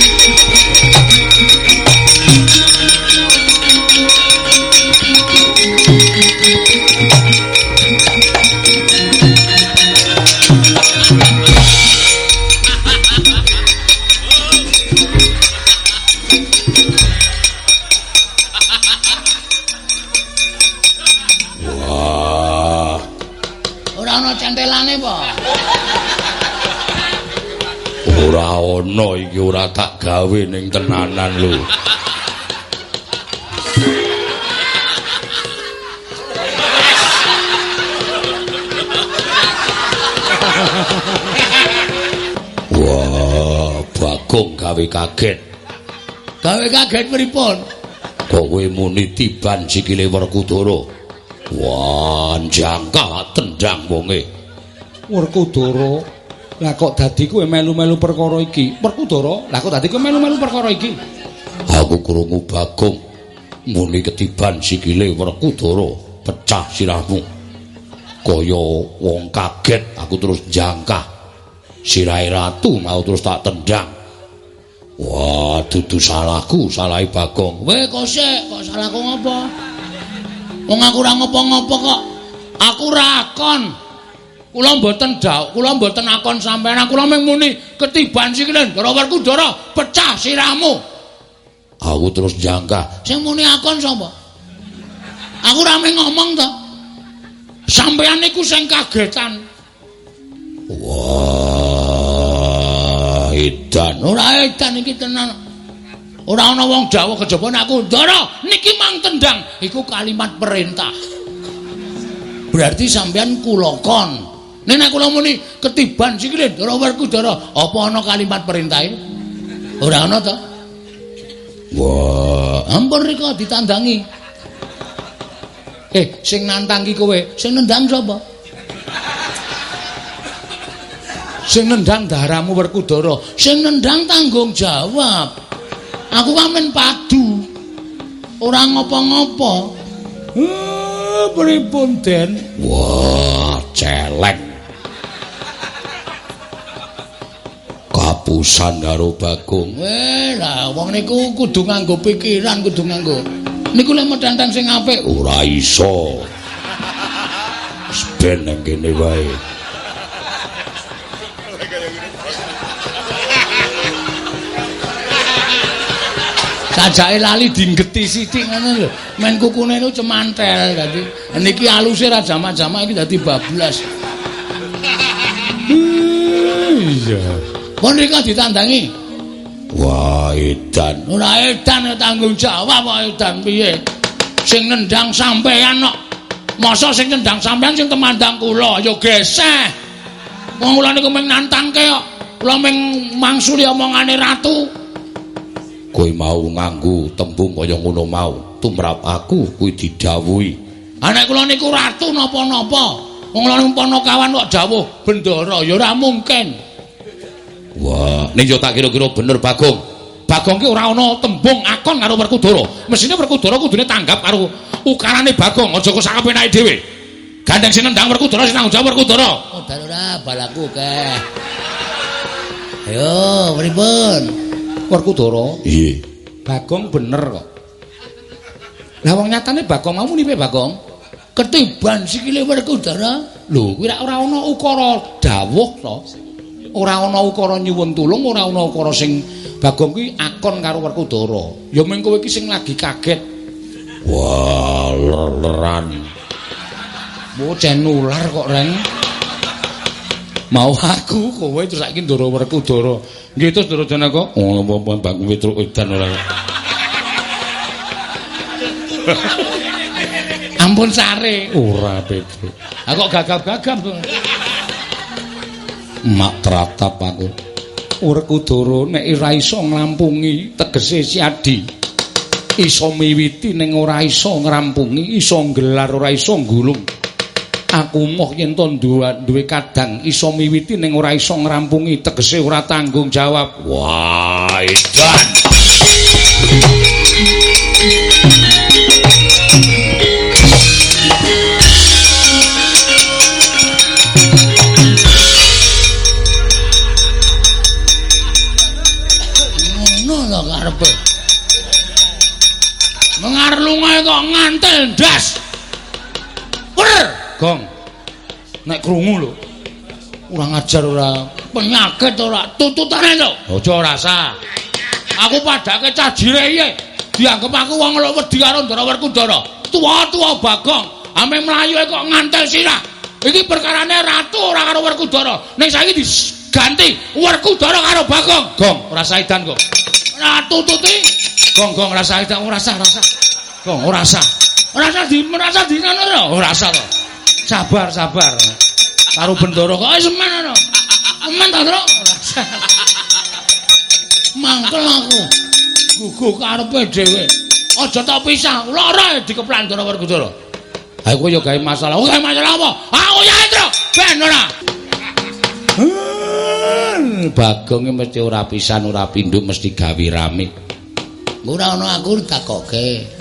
Speaker 2: Centelane apa?
Speaker 1: ora ana iki ora tak gawe ning tenanan lho. Wah, Bagong gawe kaget.
Speaker 2: Gawe kaget pripun?
Speaker 1: Kowe muni tiban sikile Werkudara. Wah, jangka tendang wonge. Werkudara, lah kok dadi kowe melu-melu perkara iki? Werkudara, lah kok dadi kowe melu-melu perkara iki? Aku krungu Bagong muni ketiban sikile Werkudara, pecah sirahmu. Kaya wong kaget aku terus jangka. Sirahe ratu mau terus tak tendang. Wah, dudu salahku, salahe Bagong.
Speaker 2: Weh kok sik, kok salahku ngopo? Wong aku ora ngopo-ngopo kok. Aku rakon. Kula mboten dak, kula mboten akon sampean. Kula mung muni ketiban sikile Ndara Werkudara pecah sirahmu.
Speaker 1: Aku terus jangka.
Speaker 2: Sing muni akon sapa? Aku mung ngomong to. Sampean niku sing kagetan.
Speaker 1: Wah, edan.
Speaker 2: Ora edan iki tenan. Ora ana wong Jawa kejaba aku ndara niki mang tendang iku kalimat perintah. Berarti sampean kula kon. Nek nek kula muni ketiban sikile ndara Werkudara, apa ana kalimat perintahe? Ora ana to?
Speaker 1: Wah,
Speaker 2: Ampun rika ditandangi. Eh, sing nantang ki kowe, sing nendang sapa? Sing nendang daramu Werkudara, sing nendang tanggung jawab. Aku kamen padu. Ora ngopo-ngopo.
Speaker 1: Eh, pripun Den? Wah, celeng. Kapusan karo Bagong.
Speaker 2: Eh, lah wong niku kudu nganggo pikiran, kudu nganggo. Niku lek medantang sing apik.
Speaker 1: Ora iso. Wis ben nang kene wae.
Speaker 2: Sajake lali dinggeti sithik ngono lho. Men kukune niku cemantel dadi. Niki aluse ra jamak-jamak iki dadi bablas.
Speaker 1: Iya.
Speaker 2: Pun rika ditandangi.
Speaker 1: Wah, edan.
Speaker 2: Ora edan tanggung jawab kok edan piye? Sing nendang sampean kok. Masa sing nendang sampean sing temandang kula ya geseh. Wong kula niku mung nantangke kok. Kula mung mangsuli omongane ratu.
Speaker 1: Kowe mau nganggo tembung kaya ngono mau. Tumrap aku kuwi didhawuhi.
Speaker 2: Anak kula niku ratu napa-napa. Wong kula niku ponokawan kok dawuh bendara ya ora mungkin.
Speaker 1: Wah, ning yo tak kira-kira bener Bagong. Bagong ki ora ana tembung akon karo Werkudara. Mesine Werkudara kudune tanggap karo ukarane Bagong, aja kok sakepenake dhewe. Gandeng sing nendang Werkudara sing tanggung jawab Werkudara.
Speaker 2: Oh, ora balaku ke. Ayo, pripun?
Speaker 1: Werkudara,
Speaker 3: Iya.
Speaker 1: Bagong bener kok. Lah wong nyatane Bagong mau muni piye Bagong?
Speaker 2: Ketiban sikile Werkudara.
Speaker 1: Lho, kuwi ora ana ukara dawuh to. Ora ana ukara nyuwun tulung, ora ana ukara sing Bagong kuwi akon karo Werkudara. Ya mung kowe iki sing lagi kaget. Wah, leran. Bocah nular kok, Reng. Mau aku kowe terus saiki Ndara Werkudara. Nggih terus Ndara Janaka. Oh, apa-apa Bang Wetruk edan ora.
Speaker 2: Ampun sare.
Speaker 1: Ora.
Speaker 2: Ah kok gagap-gagap.
Speaker 1: Mak teratap aku. Werkudara nek ora iso nglampungi tegese siadi. Iso miwiti ning ora iso ngrampungi, iso gelar ora iso gulung. aku moh yen to duwe kadang iso miwiti ning ora iso ngrampungi tegese ora tanggung jawab wah edan
Speaker 2: ndas wer
Speaker 1: Gong. Nek krungu lho. Ora ngajar ora
Speaker 2: penyakit ora tututane lho.
Speaker 1: Aja rasa.
Speaker 2: Aku padake cajire iye. Dianggep aku wong lho wedi karo Ndara Werkudara. Tua-tua Bagong, ame mlayu kok ngantel sirah. Iki perkarane ratu ora karo Werkudara. Ning saiki diganti Werkudara karo Bagong.
Speaker 1: Gong, ora saidan kok.
Speaker 2: Ratu tuti.
Speaker 1: Gong, gong ora saidan, ora sah, ora sah. Gong, ora sah.
Speaker 2: Ora sah di merasa di ngono
Speaker 1: Ora sah to. sabar sabar. Karo bendoro kok. Semen ana
Speaker 2: aman ta tru mangkel aku. Gugu karepe dhewe. Aja tak pisah. Lara dikeplan ndara werkudara
Speaker 1: ha kowe yo gawe masalah.
Speaker 2: Oh gawe masalah apa? Aku ya tru ben ora.
Speaker 1: Bagong mesti ora pisan ora pindho mesti gawe rame.
Speaker 2: Ora ana aku takoke.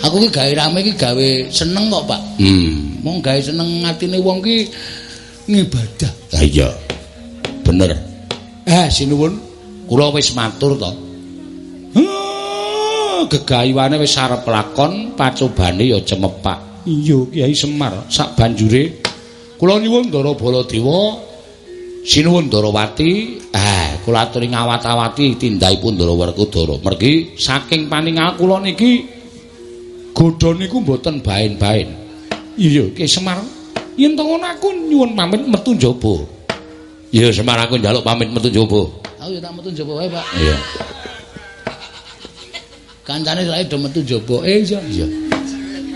Speaker 2: Aku ki gawe rame ki gawe seneng kok, Pak.
Speaker 1: Hmm.
Speaker 2: mong gawe seneng atine wong ki ngibadah.
Speaker 1: Ha iya. Bener. Eh, sinuwun, kula wis matur to. gegayuane wis arep lakon, pacobane ya cemepak. Iya, Kyai Semar, sak banjure kula nyuwun Ndara Baladewa, sinuwun Ndarawati, eh kula aturi ngawat-awati tindahipun Ndara Werkudara. Mergi saking paningal kula niki godha niku mboten baen-baen. Iya, Ki Semar. Yen to ngono aku nyuwun pamit metu njaba. Iya, Semar aku njaluk pamit metu njaba.
Speaker 2: Aku ya tak metu njaba wae, Pak.
Speaker 1: Iya.
Speaker 2: Kancane sae do metu njaba. Eh, iya. Iya.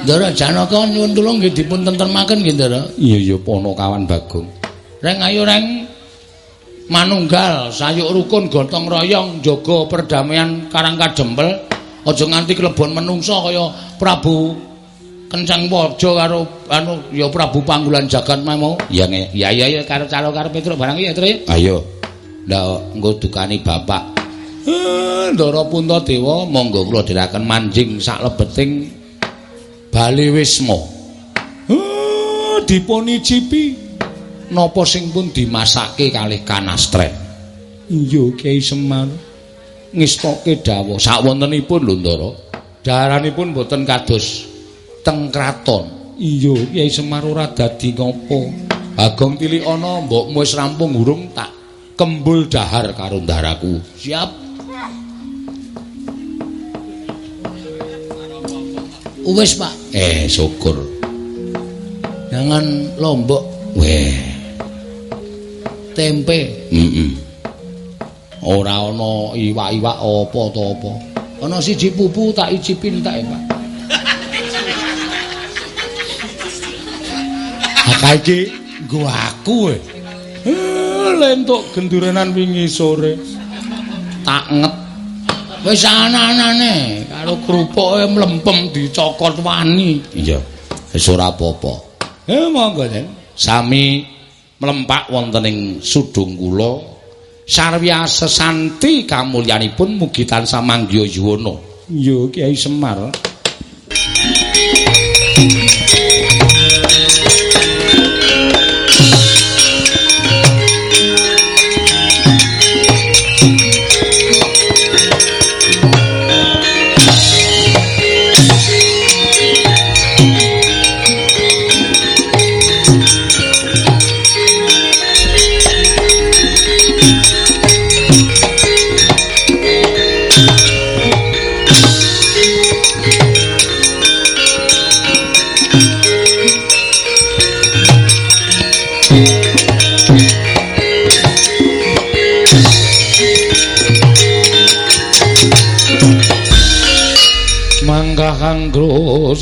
Speaker 2: Ndara Janaka nyuwun tulung nggih dipun tentremaken nggih, Ndara.
Speaker 1: Iya, iya, pono kawan Bagong.
Speaker 2: Reng ayo reng manunggal sayuk rukun gotong royong jaga perdamaian Karang Kajempel. Aja nganti klebon menungsa kaya Prabu kencang waja karo anu ya Prabu Panggulan Jagat mau.
Speaker 1: Ya ya ya ya karo calo karo Petruk barang ya Tru. Ayo. Ndak engko dukani bapak. Eh, Ndara Puntadewa monggo kula diraken manjing sak lebeting Bali Wisma. Eh, dipun icipi napa sing pun dimasake kalih kanastren. Iya Kyai Semar. Ngestoke dawuh sak wontenipun lho Ndara. Daranipun boten kados teng kraton. Iya, Kyai Semar ora dadi ngopo. Bagong tilik ana mbokmu wis rampung urung tak kembul dahar karo ndaraku.
Speaker 2: Siap. Wis, Pak.
Speaker 1: Eh, syukur.
Speaker 2: Jangan lombok.
Speaker 1: Weh.
Speaker 2: Tempe.
Speaker 1: Heeh. Mm -mm. Ora ana iwak-iwak apa to apa.
Speaker 2: Ana siji pupu tak icipin tak, Pak. *laughs*
Speaker 1: Kaiki nggo aku e. Lentuk gendurenan wingi sore. Tak nget.
Speaker 2: Wis ana-anane karo krupuke mlempem dicokot wani.
Speaker 1: Iya. Wis ora apa-apa. Eh monggo, Den. Sami mlempak wonten ing sudung kula sarya sesanti kamulyanipun mugi tansah manggya yuwana. Iya, Kiai Semar.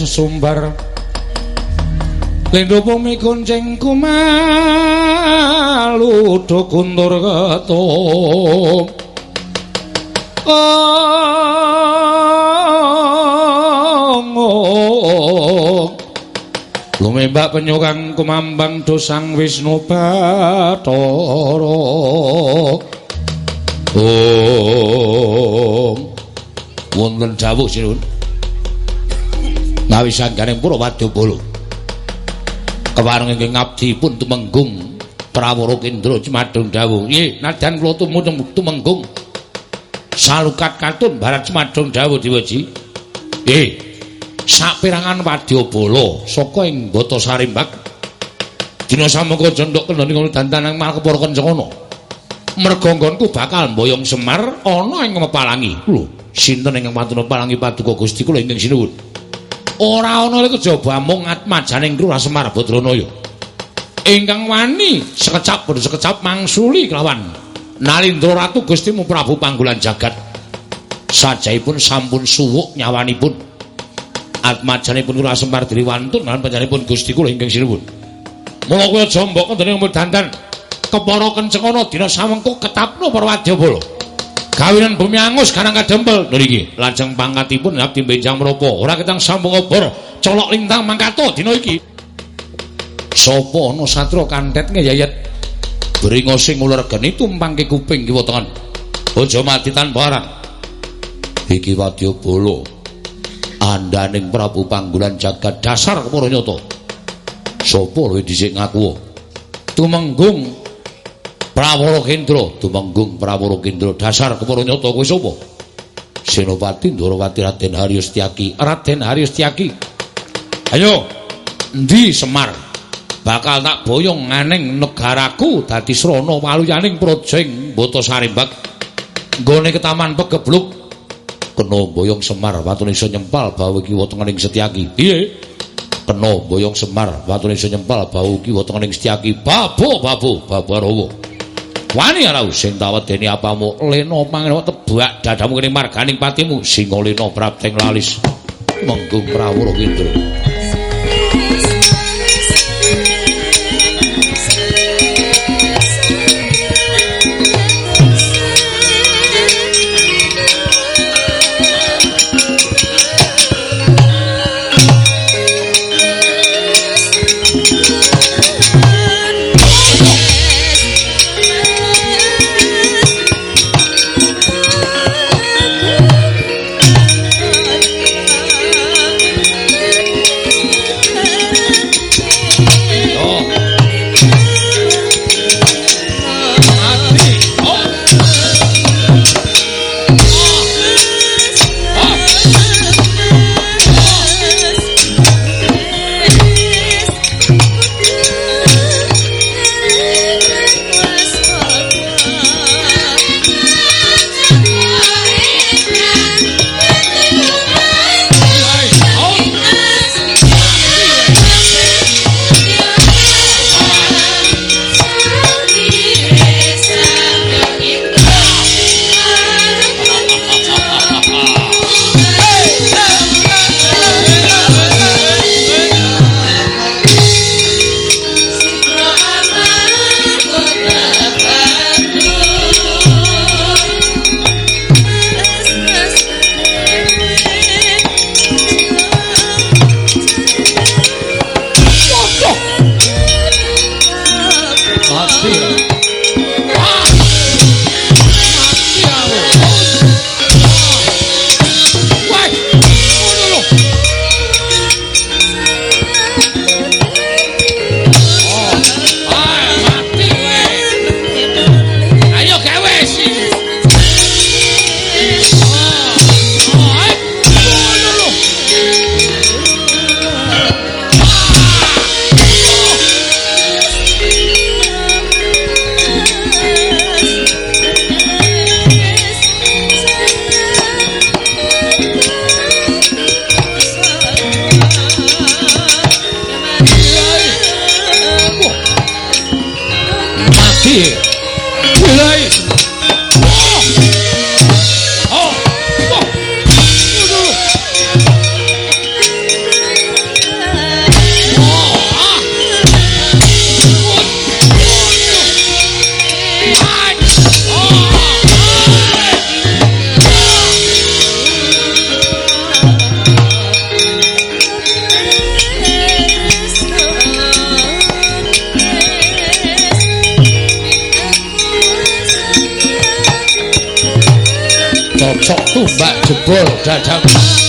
Speaker 1: Sesumbar Lendo bumi kuncing kumalu do kundur ketum. Lumembak penyukang kumambang dosang Wisnu Bathara. Om. Wonten dawuh sinuwun ngawisanganing para wadyabala kewareng ingkang ngabdi pun tumenggung. Prawara kendra cemadung dawuh. Nggih nadyan kula tumenggung. Salukat katun barat cemadung dawuh diwaji nggih saperangan wadyabala saka ing bata sarimbak. Dina samangka jendhok kendhane ngono dantanang malkepara kencana merga nggonku bakal mboyong semar ana ing mepalangi. Lho sinten ingkang matuna palangi paduka Gusti kula ingkang sinuwun ora ana le kejaba mung atmajaning Lurah Semar Badranaya. Ingkang wani sekecap bodo sekecap mangsuli kelawan Nalindra Ratu Gustimu Prabu Panggulan Jagat. Sajaipun sampun suwuk nyawanipun. Atmajanipun Lurah Semar Driwantun lan panjenenganipun Gusti kula ingkang sinuwun. Mula kula jombok wonten ing dandan kepara kencengana dina samengko ketapno para wadyabala. Kawinan bumi angus karang kadempel niki. Lajeng pangkatipun abdi benjang meropo ora ketang sambung obor. Colok lintang mangkato dina iki. Sapa ana satra kantet ngeyayet bringo sing uler geni tumpangke kuping kiwa tengen aja mati tanpa arang. Iki wadya bolo andaning prabu panggulan jagat dasar kepara nyata. Sapa luwih dhisik ngaku tumenggung Prawara Kendra tumenggung Prawara Kendra dasar kepara nyata kowe sapa? Senopati Ndrawati Raden Haryostyaki. Raden Haryostyaki. Ayo, endi Semar? Bakal tak boyong nganing negaraku dadi srana waluyaning projeng Bata Sarimbak. Nggone ketaman pegebluk kena boyong Semar watune iso nyempal bawa kiwa tengening Setyaki. Piye? Kena boyong Semar watune iso nyempal bawa kiwa tengening Setyaki. Babo, babo, babarawa. Wani ora sing tawedeni apamu? Lena mangene tebak dadamu kene marganing patimu. Singa lena prapteng lalis. Menggung prawara kindra Bol dadang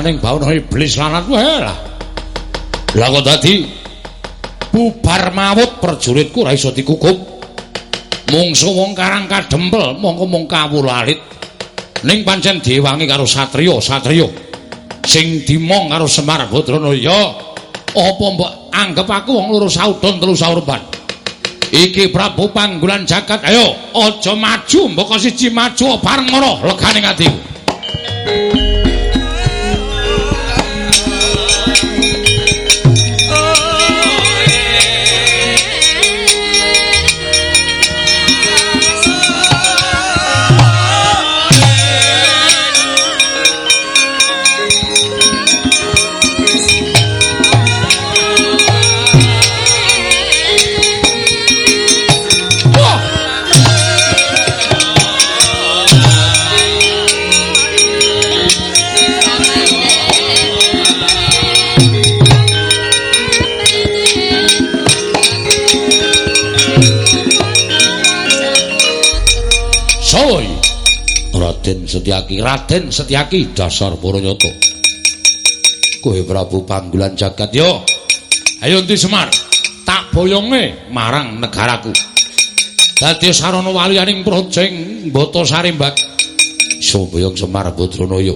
Speaker 1: sukertaning bawana iblis lanat wae lah. Lah kok dadi bubar mawut prajuritku ora iso dikukup. Mungsu wong karang kadempel mongko mung kawulalit. Ning pancen diwangi karo satriya-satriya sing dimong karo Semar Badranaya. Apa mbok anggap aku wong loro saudon telu saurban? Iki Prabu Panggulan Jagat, ayo aja maju, mbok siji maju bareng ngono legane atiku. Raden Setyaki Raden Setyaki dasar Puranyata kowe Prabu Panggulan Jagat yo. Ayo Ndi Semar tak boyonge marang negaraku. Dadi sarana waliyaning projeng Mbata Sarimbak Somboyong Semar Badranaya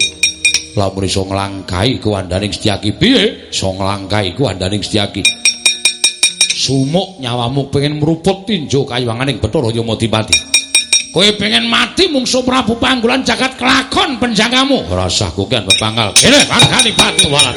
Speaker 1: lamun iso nglangkai kuwandaning Setyaki piye? Iso nglangkai kuwandaning Setyaki sumuk nyawamu pengen meruput tinjo kayuwanganing Bathara Yamadipati Kowe pengen mati mungsu Prabu Panggulan jagat kelakon penjagamu. Rasah kukian bepanggal. Kene pangkani batu walat.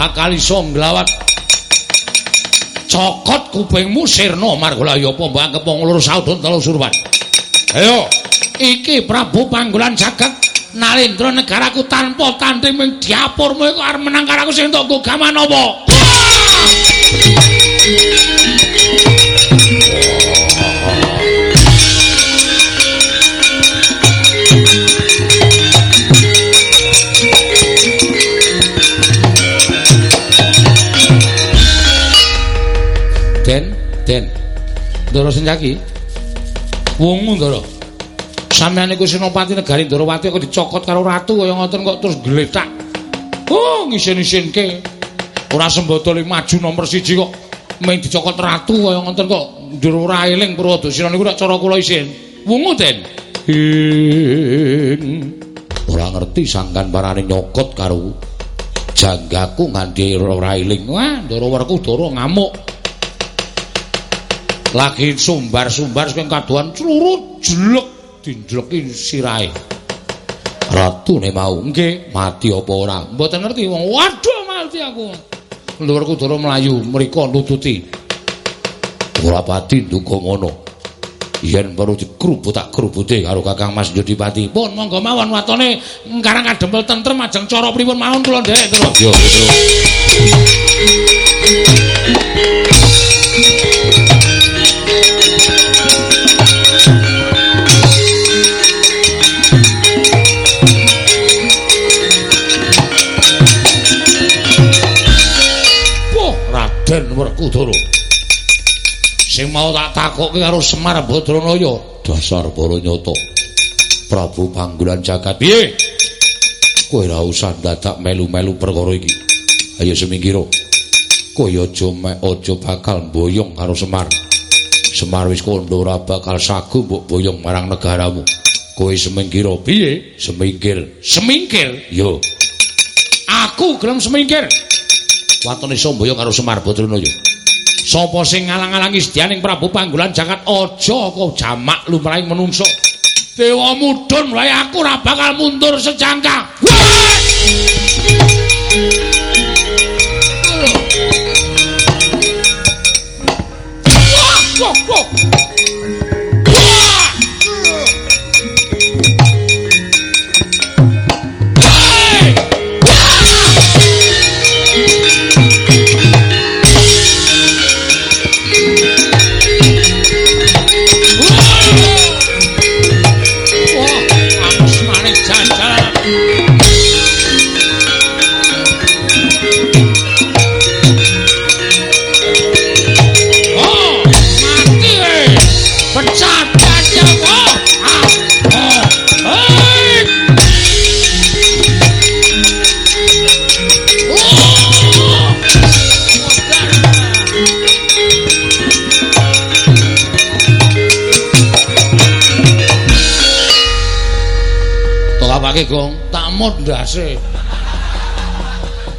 Speaker 1: Bakal iso nglawat. Cokot kupingmu sirna margola ya apa anggap wong loro saudon telu surwan. Ayo, iki Prabu Panggolan Jagat Nalendra negaraku tanpa tanding ming diapurmu iku arep menang karo aku sing entuk gaman apa? Den, Den. Ndara Senjaki. Wong Ndara. Sampeyan iku Senopati Negari Ndorowati kok dicokot karo ratu kaya ngoten kok terus gletak. Oh, ngisin-isinke. Ora sembodole maju nomor siji kok mung dicokot ratu kaya ngoten kok njur ora eling Purwadasina niku nek cara kula isin. Wungu den. Ora ngerti sangkan parane nyokot karo janggaku nganti ora eling. Wah, Ndara Werkudara ngamuk. Lagi sumbar-sumbar sing kaduan clurut jelek dinjleki sirahe. Ratune mau nggih mati apa ora? Mboten ngerti wong. Waduh mati aku. Luwur kudara mlayu mriko nututi. Ora pati ndonga ngono. Yen perlu dikrubut tak krubute karo Kakang Mas Jodipati. Pun monggo mawon watone karang kadempel tentrem ajeng cara pripun mawon kula ndek terus. Yo terus. Werkudara. Sing mau tak takokke karo Semar Badranaya, dasar para nyata. Prabu Panggulan Jagat. Piye? Kowe ora usah dadak melu-melu perkara iki. Ayo semingkira. Kowe aja mek aja bakal boyong karo Semar. Semar wis kondo ora bakal sagu mbok boyong marang negaramu. Kowe semingkira piye? Semingkir. Semingkir? Yo. Aku gelem semingkir. watone Sambaya karo Semar Badranaya. Sapa sing ngalang-alangi sedyaning Prabu Panggulan Jagat aja kok jamak lumrahing menungso. Dewa mudhun wae aku ora bakal mundur sejangka. Wah! Wah! Wah! Apake gong. Tak mut ndase.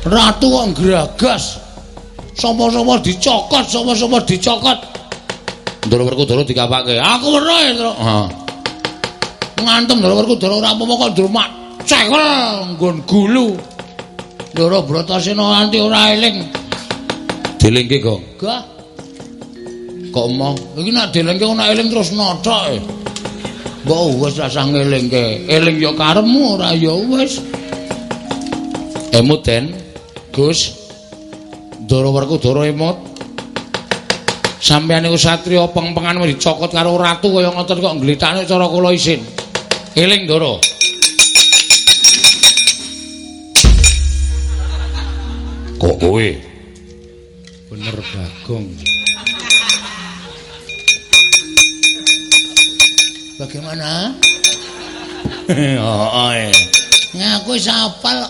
Speaker 1: Ratu kok gragas. Sapa-sapa dicokot sapa-sapa dicokot. Ndoro werkudara dikapake. Aku weruh tru heeh ngantem ndoro werkudara ora apa-apa kok ndrumak. Cekel nggon gulu. Ndoro bratasena nganti ora eling. Dilingke gong. Gah. Kok mau iki nek dilingke ora eling terus notok e Mbok wis rasah ngelingke. Eling ya karepmu ora ya wis. Emut den, Gus. Ndara Werkudara emut. Sampeyan iku satriya peng-pengan wis dicokot karo ratu kaya ngoten kok ngglitakne cara kula isin. Eling Ndara. Kok kowe? Bener Bagong. Bagaimana? *laughs* Heeh. Ngaku wis apal.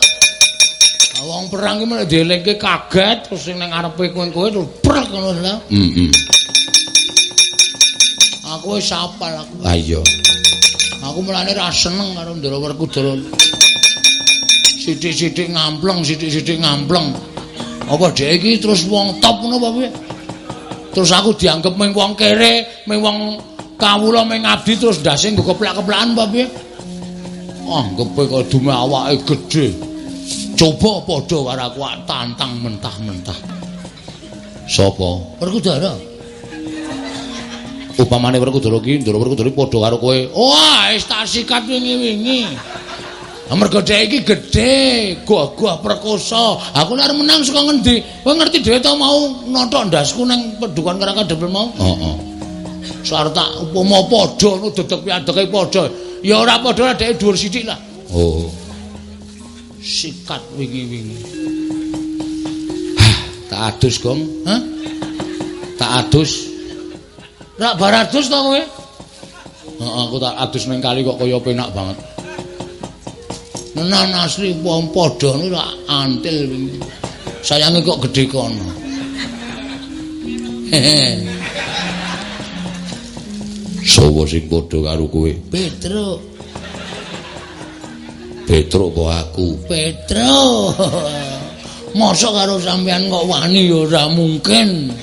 Speaker 1: Wong perang ki malah dielingke kaget terus sing nang ngarepe kowe-kowe terus brek ngono lho. Heeh. Aku wis apal aku. Ha iya. Aku mulane ra seneng karo Ndara Werkudara. Sithik-sithik ngampleng, sithik-sithik ngampleng. Apa dhek iki terus wong top ngono apa Terus aku dianggep mung wong kere, mung wong kawula meng abdi terus ndase nggo keplak-keplakan apa piye? Anggepe kok dume awake gedhe. Coba padha karo aku tantang mentah-mentah. Sopo? Werkudara. Upamane Werkudara ki, Ndara Werkudara padha karo kowe. Wah, wis tak sikat wingi-wingi. Amarga dhek iki gedhe, gagah perkosa. Aku nek menang saka ngendi? Kowe ngerti dhewe ta mau notok ndasku nang pedukan Karang Kadempel mau? Heeh. Sarta upama padha ngono dedeg piadeke padha. Ya ora padha dhek dhuwur sithik lah. Oh. Sikat wingi-wingi. Tak adus gong. Hah? Tak adus. Rak baradus to kowe?
Speaker 2: Aku tak adus ning kali kok kaya penak banget. Nenan asli wong padha niku antil wingi. Sayange kok gedhe kono. *laughs*
Speaker 1: Sowo sing padha karo kowe?
Speaker 2: Petruk.
Speaker 1: Petruk apa aku?
Speaker 2: Petruk. *laughs* Mosok karo sampean kok wani ya ora mungkin.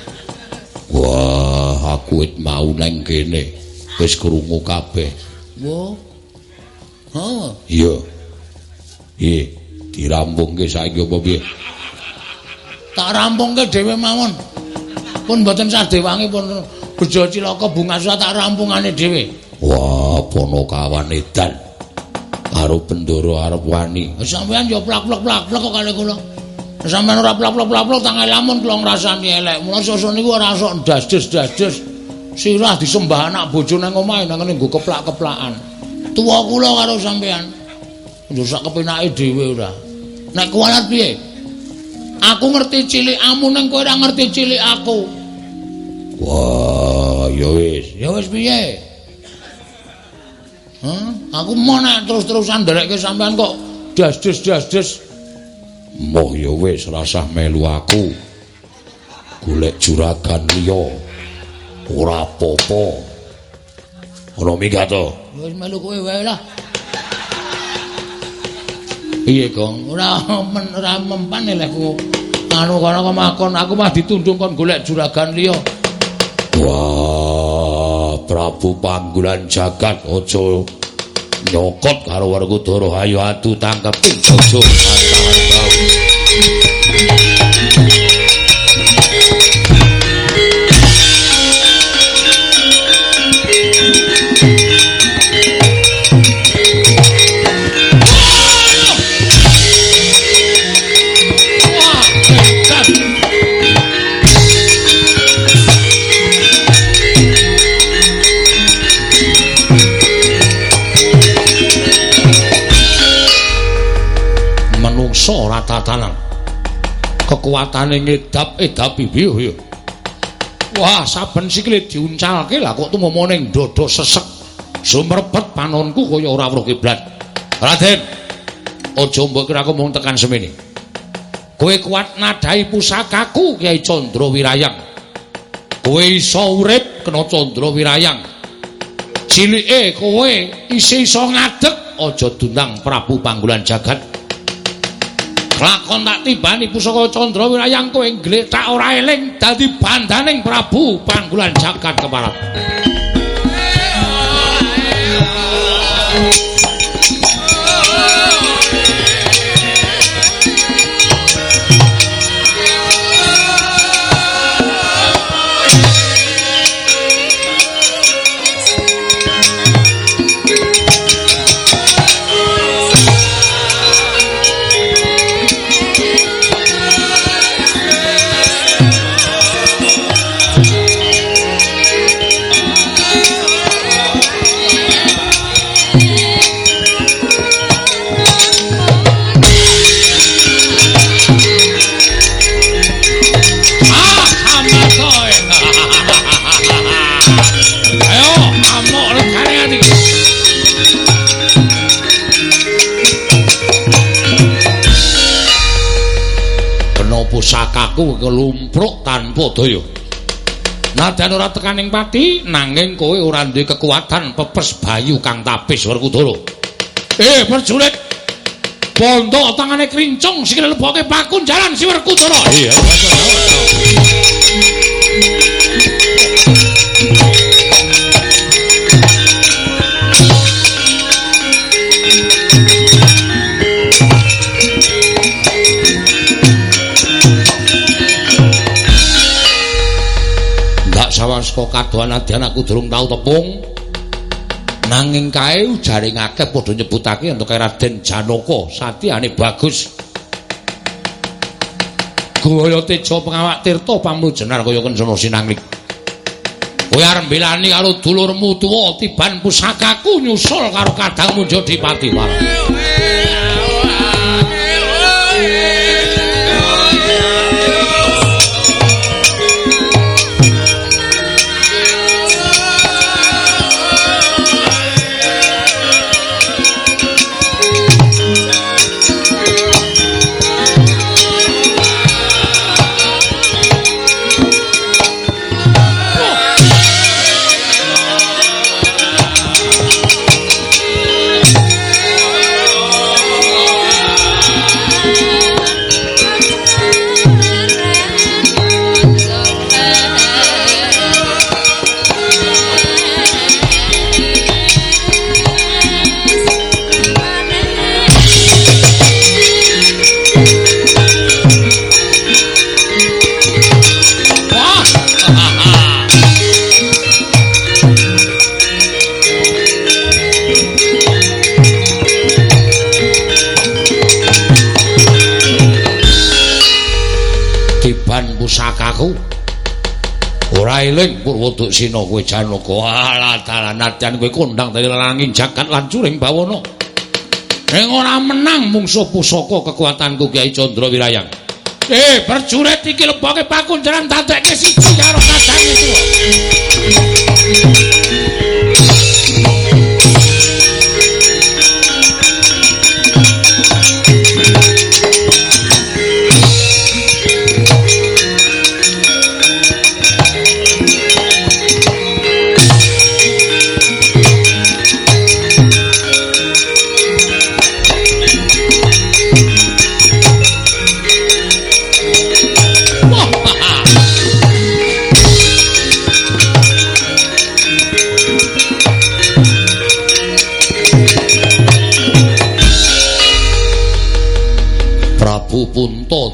Speaker 1: Wah, aku wit mau nang kene. Wis krungu kabeh.
Speaker 2: Wo. Ha.
Speaker 1: Iya. Iya, dirampungke saiki apa piye?
Speaker 2: Tak rampungke dhewe mawon. Pun mboten sadewangi pun bejo cilaka bunga tak rampungane dhewe.
Speaker 1: Wah, pono kawan edan. Karo bendoro arep wani.
Speaker 2: Sampeyan ya plak-plak-plak kok kali kula. Sampeyan ora plak-plak-plak tanggal lamun kula ngrasani elek. Mula sosok niku ora sok das-das-das. Sirah disembah anak bojo nang omahe nang ngene nggo keplak-keplakan. Tuwa kula karo sampeyan. Yo sak kepenake dhewe ora. Nek kuwalat piye? Aku ngerti cilik amu ning kowe ora ngerti cilik aku.
Speaker 1: Wah, ya wis.
Speaker 2: Ya wis piye? Hah? Aku mau nek terus-terusan nderekke sampean kok das-das-das-das.
Speaker 1: Moh ya wis rasah melu aku. Golek juragan liya. Ora apa-apa. Ora minggat to.
Speaker 2: Wis melu kowe wae lah. Iya, Gong. Ora ora mempan lekku. Anu kono kok makon aku mah ditundung kon golek juragan liya.
Speaker 1: Wah, Prabu Panggulan Jagat aja nyokot karo Werkudara ayo atu tangkeping bojo antaran ora tatanan. Kekuatane ngedap edap bibi yo. Wah, saben sikile diuncalke lah kok tumomo ning dada sesek. Sumrebet panonku kaya ora weruh kiblat. Raden, aja mbok kira aku mung tekan semene. Kowe kuat nadai pusakaku Kyai Candra Wirayang. Kowe iso urip kena Candra Wirayang. Cilike kowe isih iso ngadeg aja dundang Prabu Panggulan Jagat. Lakon tak tibani pusaka Candra Wirayang kowe ngletak ora eling dadi bandaning Prabu Panggulan Jagat keparat. Pusakaku kelumpruk tanpa daya. Nadan ora tekaning pati, nanging kowe ora duwe kekuatan pepes bayu kang tapis Werkudara. Eh, prajurit. Bondo tangane krincung sikile leboke bakun jalan si Werkudara. Iya, Sawangka kadohan adyan aku durung tau tepung. Nanging kae jaring akeh padha nyebutake entuk Raden Janaka satyane bagus. Gaya teja pengawak tirta pamrujenar kaya kencana sinanglik. Kowe arep mbelani karo dulurmu tuwa tiban pusakaku nyusul karo kadangmu Jodipati Walang. Kailing Purwoduk Sina kowe Janaka. Alah dalan nadyan kowe kondang dari langing jagat lan curing bawana. Ning ora menang mungsuh pusaka kekuatanku Kyai Candra Wirayang. Eh, berjuret iki leboke pakunjaran dadekke siji karo kadang itu.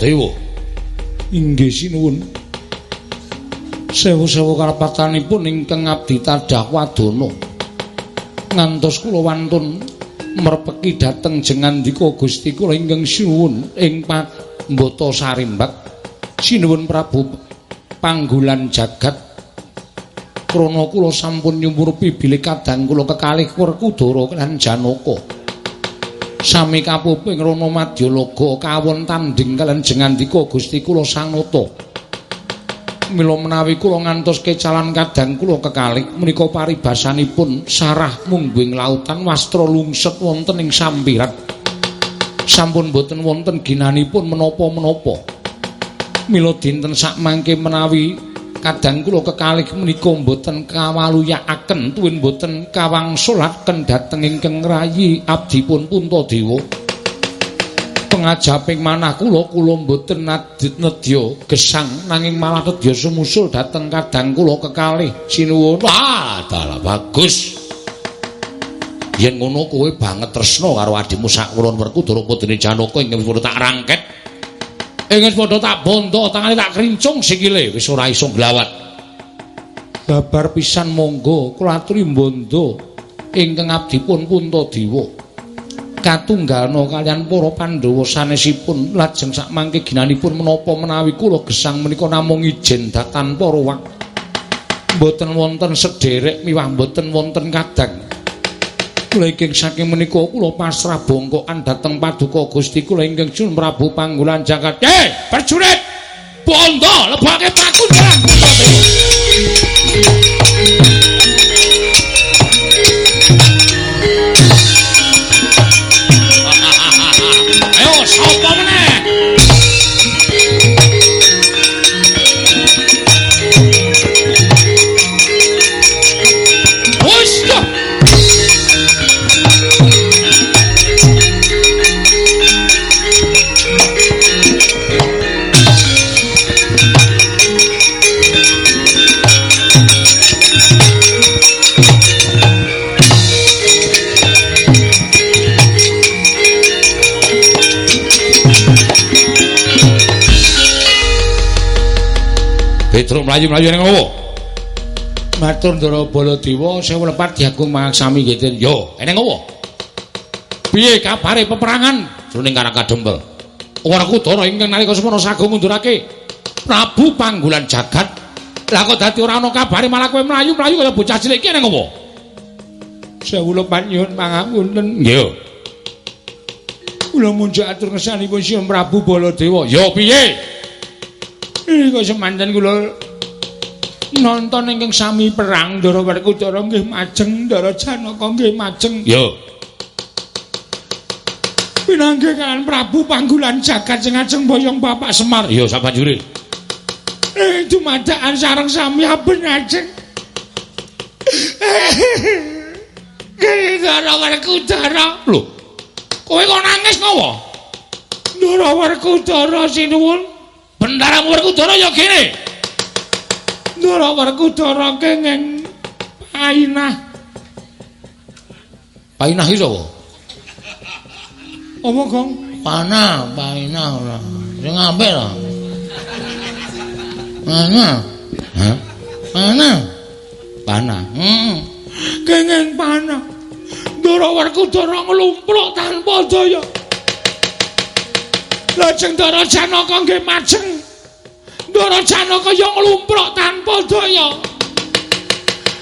Speaker 1: Puntadewa. Inggih sinuwun. Sewu-sewu karepatanipun ingkang abdi tadah wadana. Ngantos kula wantun merpeki dhateng jengandika Gusti kula ingkang sinuwun ing Mbata Sarimbak. Sinuwun Prabu Panggulan Jagat. Krana kula sampun nyumurupi bilih kadang kula kekalih Werkudara lan Janaka. Sami kapuping rono madyalaga kawon tanding kalian jengandika Gusti kula sanata. Mila menawi kula ngantos kecalan kadang kula kekalih menika paribasanipun sarah mungguing lautan wastra lungset wonten ing sampirat sampun boten wonten ginanipun menapa-menapa. Mila dinten sak mangke menawi kadang kula kekalih menika mboten kawaluyakaken tuwin mboten kawangsulaken dhateng ingkang rayi abdipun Puntadewa pengajaping manah kula kula mboten nedya gesang nanging malah nedya sumusul dhateng kadang kula kekalih sinuwun. Dalah bagus. Yen ngono kowe banget tresna karo adimu sak kulon Werkudara Putri Janaka ing tak rangket Engis padha tak bondo, tangane tak krincung sikile, wis ora iso glawat. Babar pisan monggo kula aturi bondo ingkang abdipun Puntadewa. Katunggalna kalian para Pandhawa sanesipun lajeng sak mangke ginanipun menapa menawi kula gesang menika namung ijen datan para wak. Mboten wonten sederek miwah mboten wonten kadang. Kula ingkang saking menika kula pasrah bongkokan dhateng paduka Gusti kula ingkang Sun Prabu Panggulan Jagat. Eh, prajurit! Bondo lebake pakunjaran. Ayo, Petro mlayu-mlayu ning ngowo. Matur Ndara Baladewa sewu lepat diagung mangsami ngeten. Yo, ning ngowo. Piye kabare peperangan jroning Karang Kadempel? Ora kudara ingkang nalika semana sagung ngundurake Prabu Panggulan Jagat. Lah kok dadi ora ana kabare malah kowe mlayu-mlayu kaya bocah cilik iki ning ngowo? Sewu lepat nyuwun pangapunten. Yo. Kula munjuk atur ngesanipun Sri Prabu Baladewa. Yo piye? Kok semanten kula nonton ingkang sami perang Ndara Werkudara nggih majeng, Ndara Janaka nggih majeng. Yo. Pinangge kan Prabu Panggulan Jagat sing ajeng boyong Bapak Semar. Yo sabanjure. Eh dumadakan sareng sami aben ajeng. Ndara Werkudara. Lho. Kowe kok nangis ngopo? Ndara Werkudara sinuwun. Bendara Werkudara ya kene. Ndara Werkudara kenging painah. Painah iki sapa? Apa, Gong? Panah, painah ora. Sing apik lho. Panah. Hah? Panah. Panah. Hmm. Kenging panah. Ndara Werkudara nglumpluk tanpa daya. Lajeng Dara Janaka nggih majeng Ndara Janaka ya nglumpruk tanpa daya.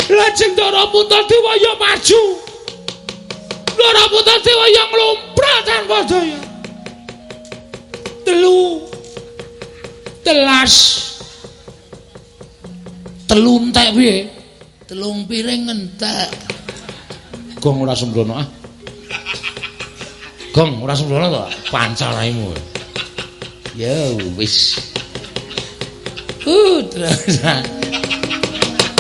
Speaker 1: Lajeng Ndara Puntadewa ya maju. Ndara Puntadewa ya nglumpruk tanpa daya. Telu telas telu entek piye?
Speaker 2: Telung piring entek.
Speaker 1: Gong ora sembrono ah. Gong ora sembrono to, pancal raimu.
Speaker 2: Ya wis. Terus.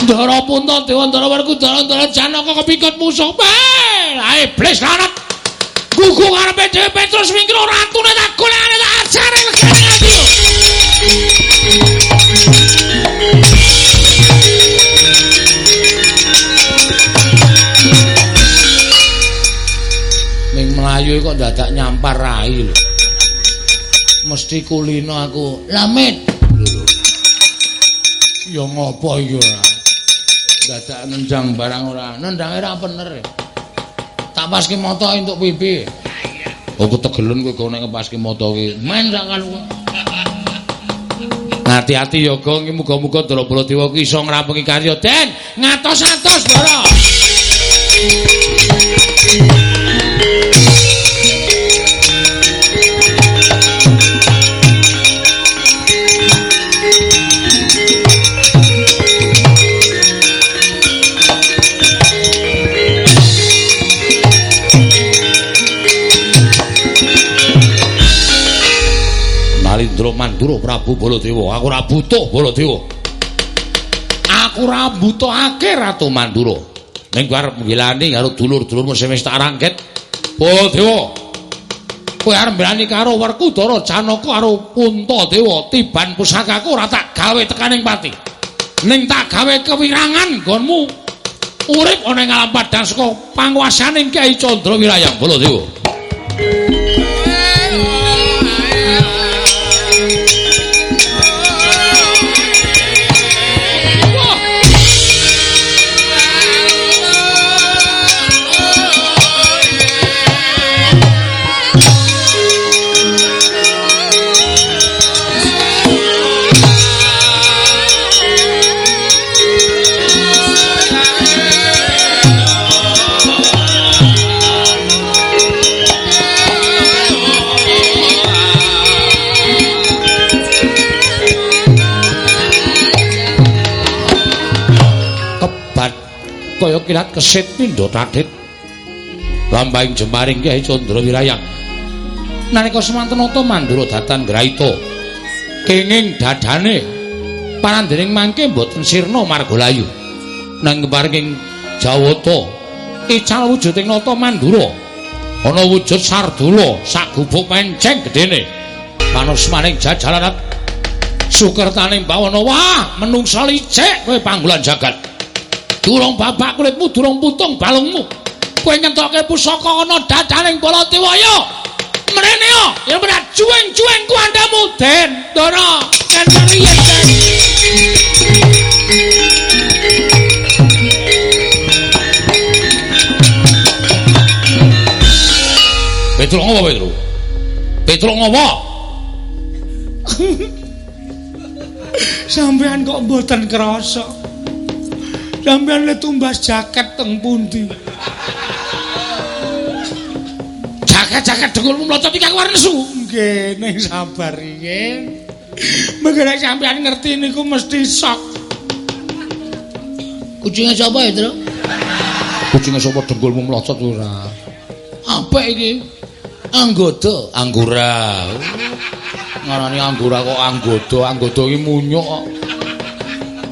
Speaker 1: Ndara Punta Dewa Ndara Werkudara Ndara Janaka kepikut musuh. Ae iblis lanat. Gugu karepe dhewe Petrus mingkro ratune tak golekane tak ajare ati. Ming mlayu kok dadak nyampar rai lho. Mesti kulino aku.
Speaker 2: Lamit.
Speaker 1: Ya ngopo iki ora? Dadak nendang barang ora. Nendange ora bener. Tak paske moto entuk pipi. Oh ketegelen kowe kok nek ngepaske moto ki.
Speaker 2: Main sak kalu.
Speaker 1: Hati-hati ya, Gong. Iki muga-muga Ndara Baladewa ki iso ngrampungi karya. Den, ngatos-atos, Ndara. Nalindra Mandura Prabu Baladewa, aku ora butuh Baladewa. Aku ora butuhake Ratu Mandura. Ning kowe arep nggilani karo dulur-dulurmu sing wis tak rangket. Baladewa. Kowe arep mbelani karo Werkudara Janaka karo Puntadewa, tiban pusakaku ora tak gawe tekaning pati. Ning tak gawe kewirangan nggonmu. Urip ana ing alam padang saka panguwasaning Kyai Candra Wirayang Baladewa. kebat kaya kilat kesit pindha tadhit lambahing jemaring Kyai Candra Wirayang nalika semanten nata mandura datan graita kenging dadane panandhening mangke boten sirna margalayu nang keparing Jawata ical wujuding nata mandura. Ana wujud sardula sak gubuk penceng gedene manusmaning jajalanat sukertaning bawana. Wah menungsa licik kowe panggolan jagat durung babak kulitmu durung putung balungmu kowe nyentoke pusaka ana dadaning Balatewaya mrene yo yen berat juweng-juweng kuandamu den ndara ngenteni yen Petro ngopo Petro? Petro ngopo? Sampean kok mboten krasa? Sampeyan le tumbas jaket teng pundi? Jaket-jaket dengkulmu mlocot iki aku arep nesu. Nggih, ning sabar iki. Mengko sampeyan ngerti niku mesti sok.
Speaker 2: Kucinge sapa ya, Tru?
Speaker 1: Kucinge sapa dengkulmu mlocot ora?
Speaker 2: Apa iki?
Speaker 1: Anggodo, anggura. Ngarani anggura kok anggodo, anggodo iki munyuk kok.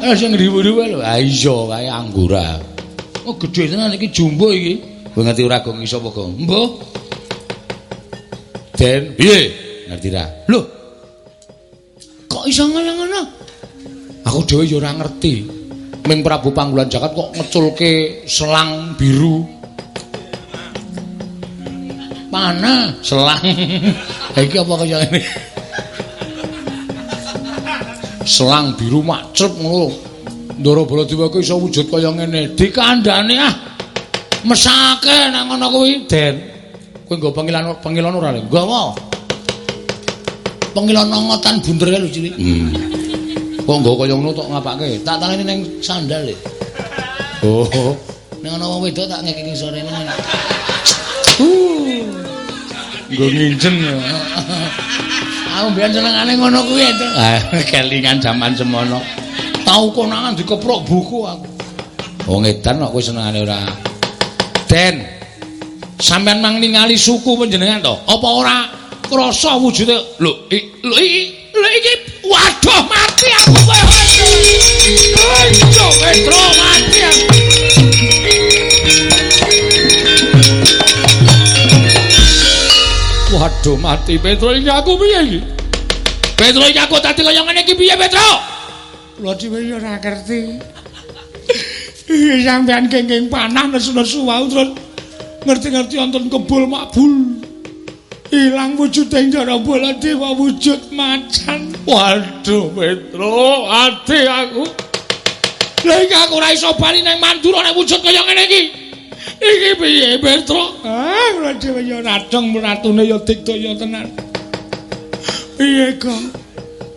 Speaker 1: Eh sing riwu-riwu lho. Ha iya kae anggura. Oh gedhe tenan iki jumbo iki. Kowe ngerti ora gong iso apa gong?
Speaker 2: Mbah,
Speaker 1: Den, piye? Ngerti ra? Lho,
Speaker 2: kok iso ngono-ngono?
Speaker 1: aku dhewe ya ora ngerti. Ming Prabu Panggulan Jagat kok ngeculke selang biru.
Speaker 2: Mana?
Speaker 1: Selang. *laughs* Iki apa kaya ngene? Selang biru macrep ngono. Ndara Baladewa ku iso wujud kaya ngene. Dikandhani ah. Mesake nang ngono kuwi, Den. Kowe nggo pengilan pengilan ora le? Nggawa.
Speaker 2: Pengilon ngotan bunder lho cilik.
Speaker 1: Hmm.
Speaker 2: Kok nggo kaya ngono tok ngapake? Tak tangani ning sandal e.
Speaker 1: Oh.
Speaker 2: Ning ana wong wedok tak ngeki sore ngene.
Speaker 1: Nggo nginjen ya. *laughs*
Speaker 2: Aku mbiyen senengane ngono kuwi to.
Speaker 1: Ah, *laughs* kelingan jaman semono.
Speaker 2: Tau konangan dikeprok buku aku.
Speaker 1: Wong edan kok kowe senengane ora. Den. Sampeyan mang ningali suku panjenengan to? Apa ora krasa wujude? Lho, lho iki lho iki waduh mati aku kowe. Ayo, Petro Waduh mati Petro iki aku piye iki? Petro iki aku dadi kaya ngene iki piye Petro?
Speaker 2: Kula dhewe ya ora ngerti. Sampeyan kenging panah nesu-nesu wau terus ngerti-ngerti wonten kebul makbul. Ilang wujud ing jara bola wujud macan.
Speaker 1: Waduh Petro, ati aku. Lah iki aku ora iso bali nang Mandura nek wujud kaya ngene iki. Iki piye Petro?
Speaker 2: Ah, kula dhewe ya radong ratune ya digdaya tenan. Piye, Kang?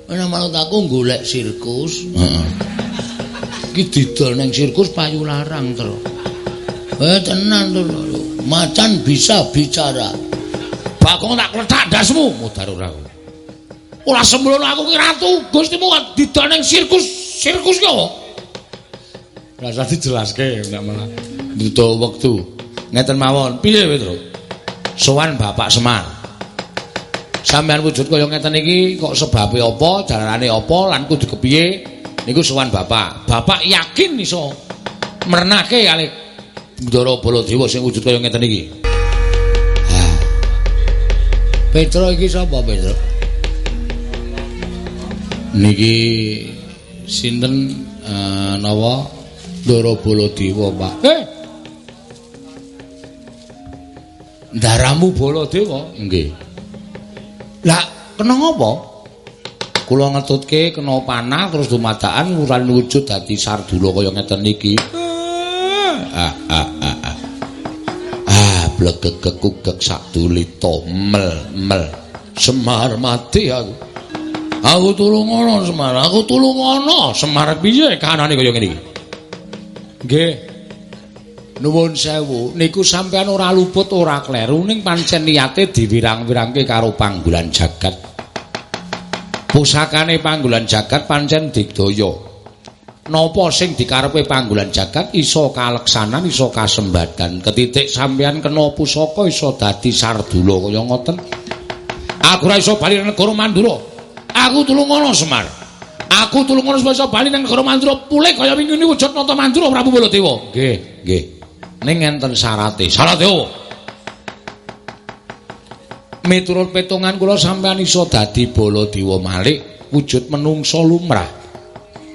Speaker 2: Ana manut aku golek sirkus.
Speaker 1: Heeh.
Speaker 2: Iki didol ning sirkus payu larang, Tru. Eh tenan, Tru. Macan bisa bicara.
Speaker 1: Bakong tak kletak dasmu, mudhar ora. Ora sembrono aku ki ratu, Gustimu kok didol ning sirkus. Sirkus ki apa? Rasa dijelaske nek malah. Duto wektu. Ngeten mawon. Piye, Petro? Sowan Bapak Semar. Sampeyan wujud kaya ngeten iki kok sebabe apa, jalanane apa lan kudu kepiye? Niku sowan Bapak. Bapak yakin iso merenake kalih Ndara Baladewa sing wujud kaya ngeten iki. Ha.
Speaker 2: Petro iki sapa, Petro?
Speaker 1: Niki sinten uh, napa Ndara Baladewa, Pak? Eh. Ndaramu Baladewa? Nggih. Lah, kena ngapa? Kula ngetutke kena panah terus dumadakan wuran wujud dadi sardula kaya ngeten niki. Ah ah ah. Ah, blegegek kugek sadulita mel mel. Semar mati aku. Aku tulung ana Semar, aku tulung ana. Semar piye kanane kaya ngene iki? Nggih. Nuwun sewu, niku sampean ora luput ora kleru ning pancen niyate diwirang-wirangke karo panggulan jagat. Pusakane panggulan jagat pancen digdaya. Napa sing dikarepe panggulan jagat iso kaleksanan, iso kasembadan. Ketitik sampean kena pusaka iso dadi sardula kaya ngoten. Aku ora iso bali negara Mandura. Aku tulung ana Semar. Aku tulung ana iso bali negara Mandura pulih kaya wingi wujud nata Mandura Prabu Baladewa. Nggih, nggih. Ning enten syarate. Syarate opo? Miturut petungan kula sampean iso dadi Baladewa Malik wujud menungsa lumrah.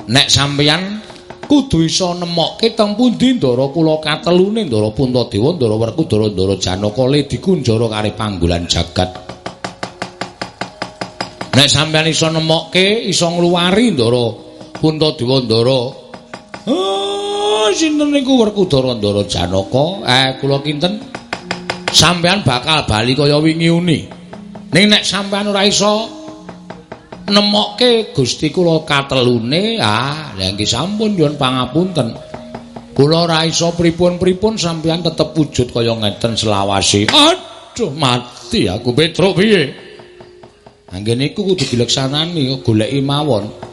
Speaker 1: Nek sampean kudu iso nemokke teng pundi ndara kula katelune ndara Puntadewa, ndara Werkudara, ndara Janaka le dikunjara kare panggolan jagat. Nek sampean iso nemokke iso ngluwari ndara Puntadewa, ndara Oh, sinten niku Werkudara, ndara Janaka? Eh, kula kinten sampean bakal bali kaya wingi uni. Ning nek sampean ora iso nemokke Gusti kula katelune, ah, lha nggih sampun nyuwun pangapunten. Kula ora iso pripun-pripun sampean tetep wujud kaya ngeten selawase. Aduh, mati aku Petruk piye? Anggen niku kudu dileksanani, goleki mawon.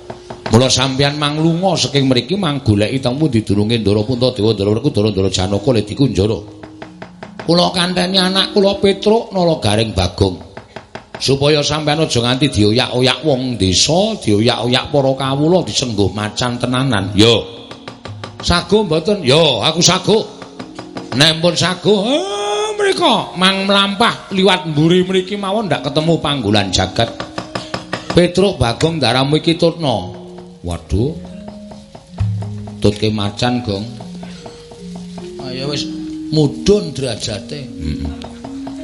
Speaker 1: Mula sampeyan mang lunga saking mriki mang goleki teng pundi durunge Ndara Puntadewa, Ndara Werkudara, Ndara Janaka le dikunjara. Kula kanteni anak kula Petruk nala garing Bagong. Supaya sampeyan aja nganti dioyak-oyak wong desa, dioyak-oyak para kawula disengguh macan tenanan. Yo. Sago mboten? Yo, aku sago. Nek pun sago, eh, mriko mang mlampah liwat mburi mriki mawon ndak ketemu panggolan jagat. Petruk Bagong daramu iki tutna. Waduh. Tutke macan, Gong.
Speaker 2: Ayo wis mudhun derajate.
Speaker 1: Heeh.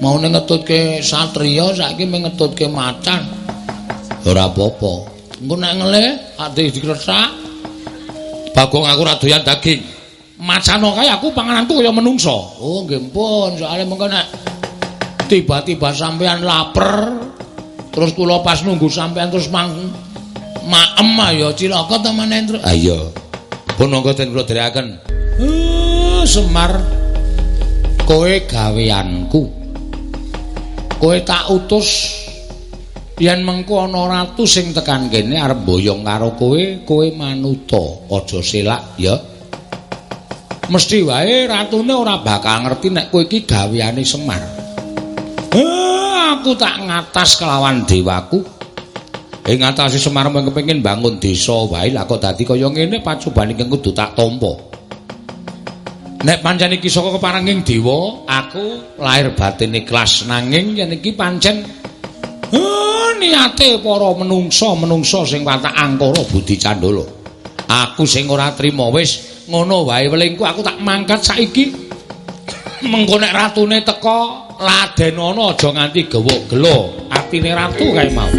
Speaker 2: Mau ning ngetutke satriya saiki mung ngetutke macan.
Speaker 1: Ora apa-apa.
Speaker 2: Engko nek ngelih ati dikresak.
Speaker 1: Bagong aku ora doyan daging. Macan kae aku pangananku kaya menungso.
Speaker 2: Oh, nggih pun, soalé mengko nek tiba-tiba sampean lapar terus kula pas nunggu sampean terus mang Maem ya cilaka to Manendra.
Speaker 1: Ah iya. Pun monggo den kula dherekaken.
Speaker 2: Uh, Semar
Speaker 1: Kowe gaweanku. Kowe tak utus yen mengko ana ratu sing tekan kene arep boyong karo kowe, kowe manuta, aja selak ya. Mesti wae ratune ora bakal ngerti nek kowe iki gaweane Semar. Eh, aku tak ngatas kelawan dewaku. Ing ngatasi Semar mung kepengin bangun desa wae lah kok dadi kaya ngene pacobane kang kudu tak tampa. Nek pancen iki saka keparenging dewa, aku lahir batin ikhlas nanging yen iki pancen eh, niate para menungsa-menungsa sing watak angkara budi candala. Aku sing ora trima wis ngono wae welingku aku tak mangkat saiki. Mengko nek ratune teka ladenana aja nganti gewuk gelo. Atine ratu kae mau.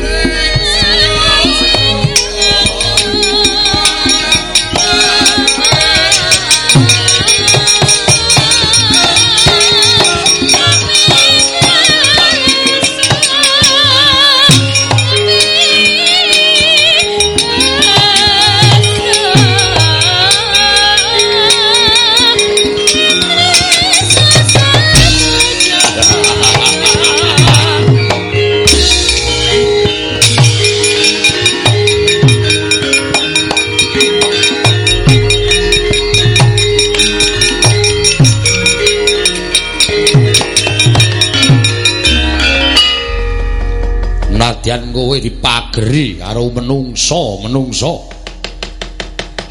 Speaker 1: Kowe dipageri karo menungsa-menungsa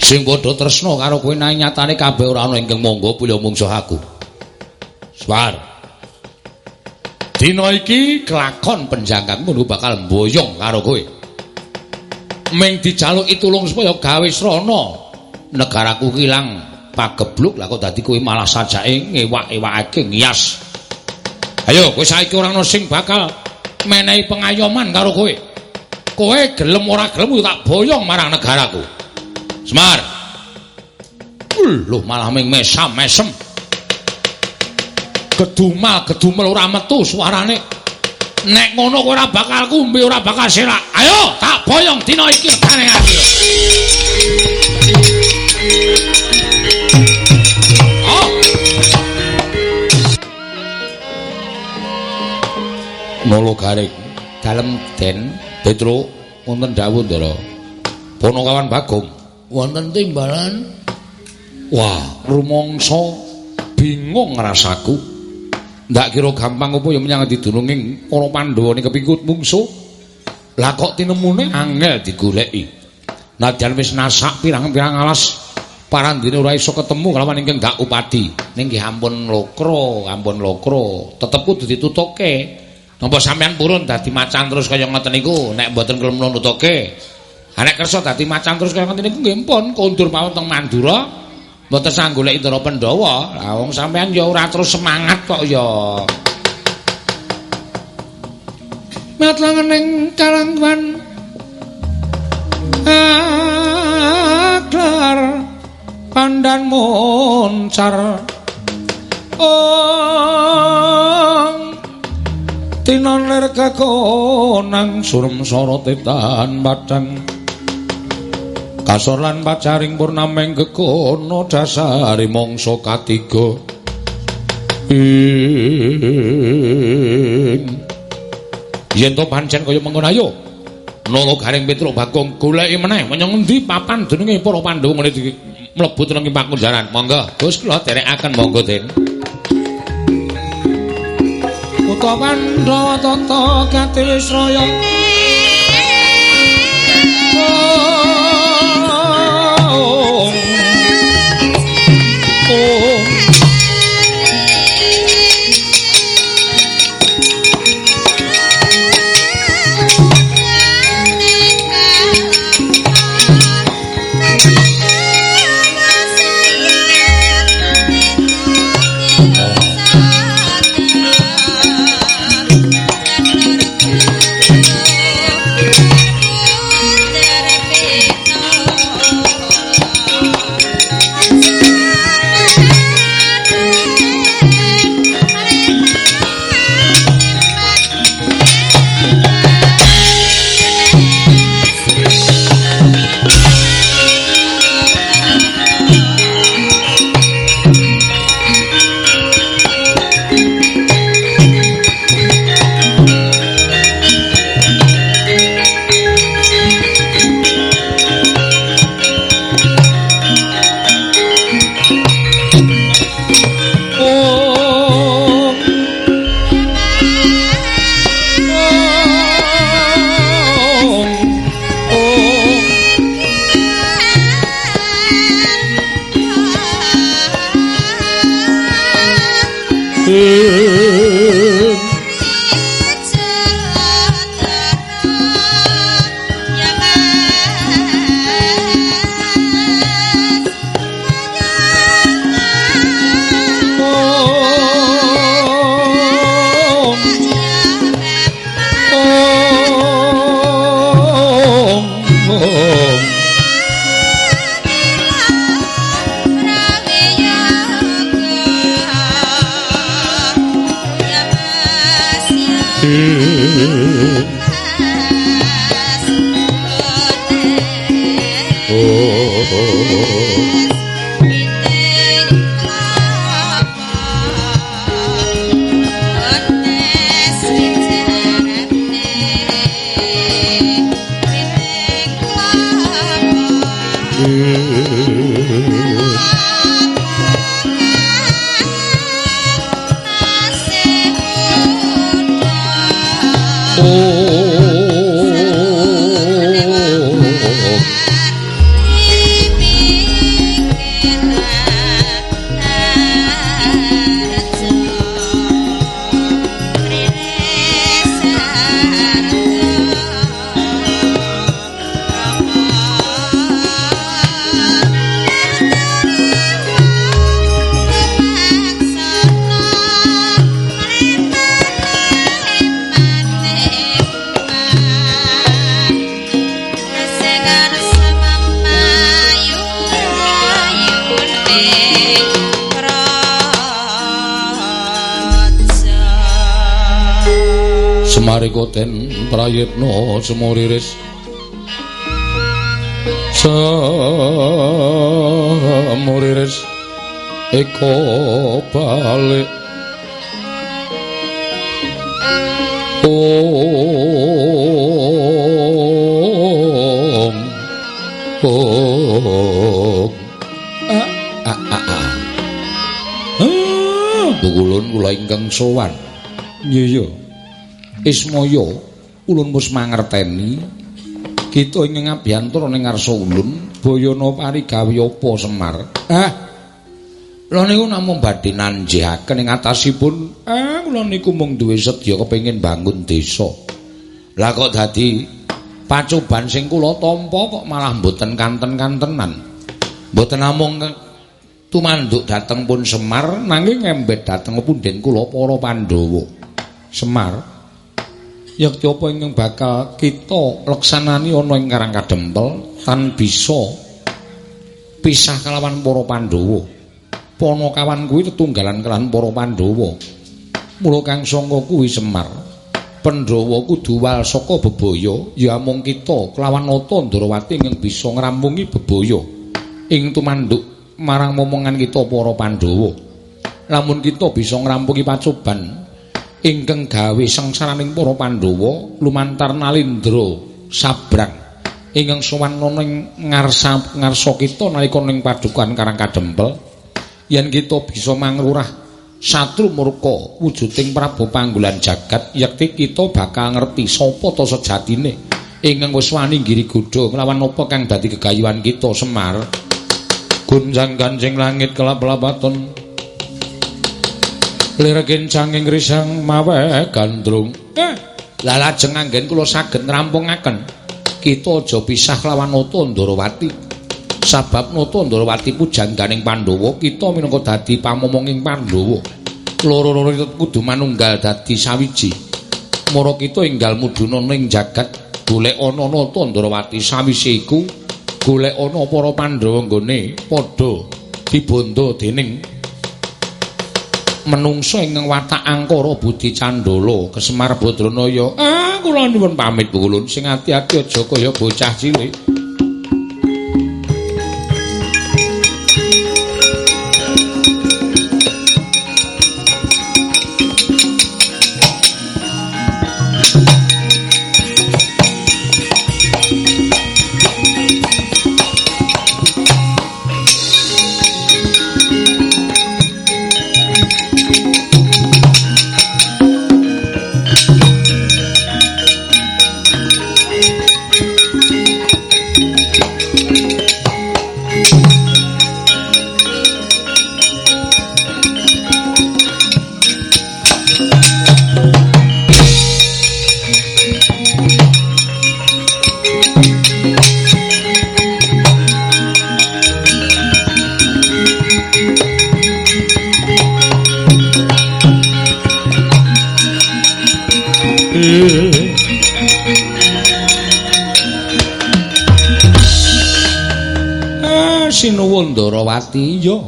Speaker 1: sing padha tresna karo kowe nang nyatane kabeh ora ana ingkang monggo pula mungsuh aku. Swar. Dina iki kelakon penjangkangmu nu bakal mboyong karo kowe. Ming dijaluki tulung supaya gawe srana negaraku kilang pagebluk lah kok dadi kowe malah sajake ngewak-ewakake ngias. Ayo kowe saiki ora ana sing bakal menehi pengayoman karo kowe. Kowe gelem ora gelem tak boyong marang negaraku. Semar. Lho malah ming mesam-mesem. Gedumal, gedumel ora metu suarane. Nek ngono kowe ora bakal kumbe, ora bakal serak. Ayo, tak boyong dina iki regane aku. Oh. Molo garing dalem den Petro wonten dawuh Ndara. Ponokawan Bagong
Speaker 2: Wonten timbalan
Speaker 1: Wah, rumangsa bingung rasaku. Ndak kira gampang apa ya menyang didununging para Pandhawa ning kepingkut mungsuh. Lah kok tinemune angel digoleki. Nadyan wis nasak pirang-pirang alas parandene ora iso ketemu kalawan ingkang gak upadi. Ning nggih ampun lokro, ampun lokro. Tetep kudu ditutuke. Napa sampean purun dadi macan terus kaya ngoten niku nek mboten kelem nutuke. Ha nek kersa dadi macan terus kaya ngoten niku nggih pun kondur mawon teng Mandura. Mboten sang golek Indra Pandhawa. Lah wong sampean ya ora terus semangat kok ya. Matlangening kalangwan aklar pandan moncar ong tinoner kakonang surem sorotetan badang kasor lan pacaring purnameng gekono dasari mangsa katiga. Ing yen to pancen kaya mengkono ayo. Nolo garing Petruk Bagong goleki meneh. Menyang endi papan jenenge para Pandhawa ngene iki mlebu teneng ing pakunjaran. Monggo, Gus kula derekaken monggo Den. Uta Pandhawa tata Gatilisraya. Oh. Semuriris semuriris eko balik om om Bukulun kula ingkang sowan. Iya iya. Ismaya ulun mus mangerteni kita ing ngabyantur ning ngarsa ulun bayana parigawe apa Semar? Ah lha niku namung badhe nanjihaken ing atasipun. Ah kula niku mung duwe sedya kepengin bangun desa. Lah kok dadi pacoban sing kula tampa kok malah mboten kanten-kantenan. Mboten namung tumanduk dateng pun Semar nanging ngembet dateng punden kula para Pandhawa. Semar yakti apa ingkang bakal kita leksanani ana ing Karang Kadempel tan bisa pisah kelawan para Pandhawa. Panakawan kuwi tetunggalan kelawan para Pandhawa. Mula kang sanga kuwi Semar. Pandhawa kudu wal saka bebaya ya mung kita kelawan Nata Ndrawati ingkang bisa ngrampungi bebaya ing tumanduk marang momongan kita para Pandhawa. Lamun kita bisa ngrampungi pacoban ingkang gawe sengsaraning para Pandhawa lumantar Nalindra sabrang. Ingkang sowan ning ngarsa ngarsa kita nalika ning padukan Karang Kadempel yen kita bisa mangrurah satru murka wujuding Prabu Panggulan jagat yakti kita bakal ngerti sapa to sejatine. Ingkang wis wani nggiri godha nglawan apa kang dadi kegayuhan kita Semar. Gunjang ganjing langit kelap-lapaton liregen canging risang mawe gandrung. Eh. La lajeng anggen kula saged ngrampungaken kita aja pisah lawan Nata Ndrawati sabab Nata Ndrawati ku jangganing Pandhawa kita minangka dadi pamomonging Pandhawa. Loro-loro kudu manunggal dadi sawiji. Mara kita enggal mudhuna ning jagat golek ana Nata Ndrawati sawise iku golek ana para Pandhawa nggone padha dibondo dening menungso ingkang watak angkara budi candala kesemar badranaya. Ah kula nyuwun pamit kulun. Sing ati-ati aja kaya bocah cilik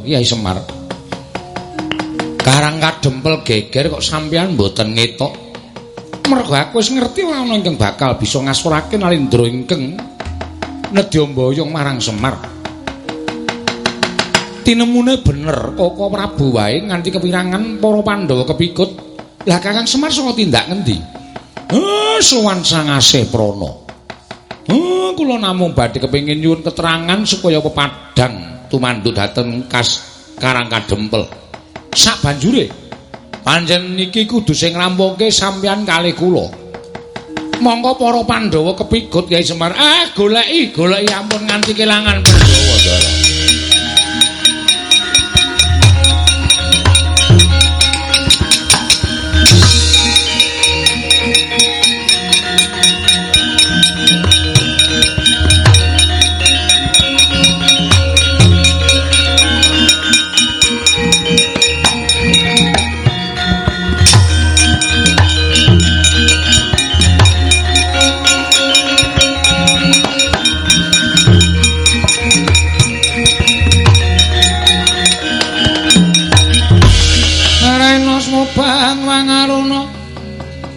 Speaker 1: Kyai Semar. Karang kadempel geger kok sampean mboten ngetok. Mergo aku wis ngerti ora ana ingkang bakal bisa ngasurake nalindra ingkang nedya mboyong marang Semar. Tinemune bener Koko Prabu wae nganti kepirangan para Pandhawa kepikut lah Kakang Semar saka tindak ngendi? Eh sowan sangase prana. Oh, kula namung badhe kepengin nyuwun keterangan supaya pepadang tumandu dhateng kas Karang Kadempel. Sak banjure panjen niki kudu sing ngrampunke sampeyan kalih kula. Monggo para Pandhawa kepigut Kyai Semar. Ah, goleki, goleki ampun nganti kelangan Pandhawa,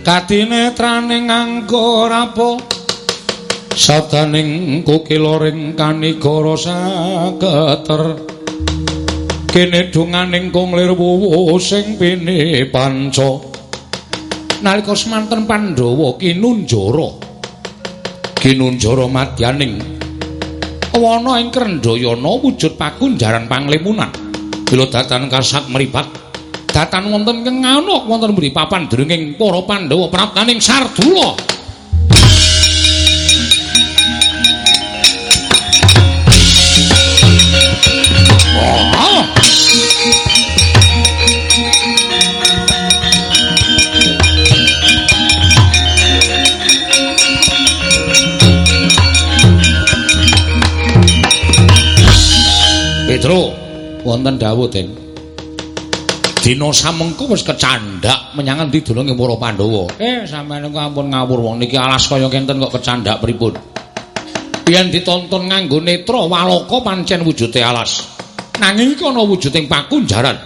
Speaker 1: Kadinetrane nganggo rapo Sadaning kukiloring kanigara saketer. Kene dunganing konglir wuwu sing pini panca. Nalika semanten Pandhawa kinunjara. Kinunjara madyaning. Wana ing Krendayana wujud pakunjaran panglimunan. Bila datan kasak meripat datan wonten keng ana wonten mburi papan drenging para Pandhawa praptaning Sardula. Petro, wonten dawuh, Den. Dina samengko wis kecandhak menyang endi dolonge para Pandhawa. Eh, sampeyan kok ampun ngawur wong niki alas kaya kenten kok kecandhak pripun? Yen ditonton nganggo netra waloka pancen wujude alas. Nanging iki ana wujuding pakunjaran.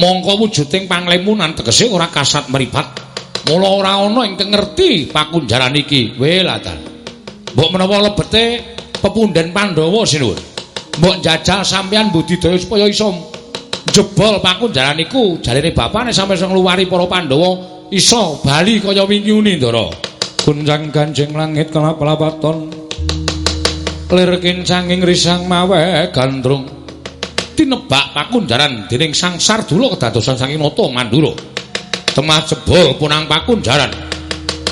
Speaker 1: Mongko wujuding panglimunan tegese ora kasat meripat. Mula ora ana ingkang ngerti pakunjaran iki. Welatan. Mbok menawa lebete pepundhen Pandhawa sinuwun. Mbok jajal sampeyan budidaya supaya iso jebol pakunjaran iku jarene bapane sampe iso ngluwari para Pandhawa iso bali kaya wingi Ndara. Gunjang ganjing langit kelap-kelapaton. Lir kincanging risang mawe gandrung. Tinebak pakunjaran dening Sang Sardula kedadosan saking Nata Mandura. Temah jebol punang pakunjaran.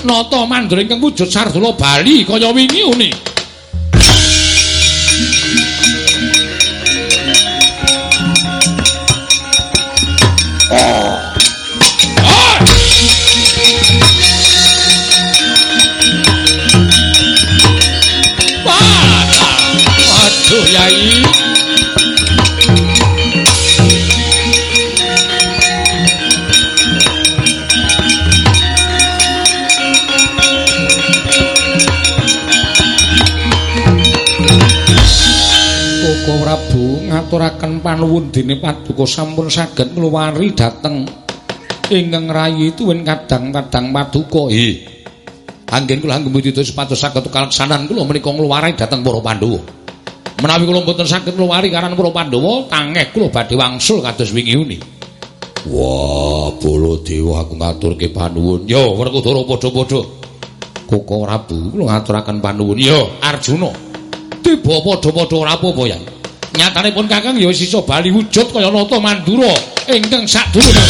Speaker 1: Nata Mandura ingkang wujud Sardula bali kaya wingi Ngaturaken panuwun dene paduka sampun saged ngluwari dhateng ingkang rayi tuwin kadang-kadang paduka. He. Anggen kula anggembudidaya supados saged kaleksanan kula menika ngluwari dhateng para Pandhawa. Menawi kula mboten saged ngluwari karan para Pandhawa, tangeh kula badhe wangsul kados wingi uni. Wah, Baladewa aku ngaturke panuwun. Yo, Werkudara padha-padha. Koko Prabu kula ngaturaken panuwun. Yo, Arjuna. Tiba padha-padha ora apa-apa. Nyatanipun Kakang ya wis iso bali wujud kaya nata Mandura ingkang sadurunge.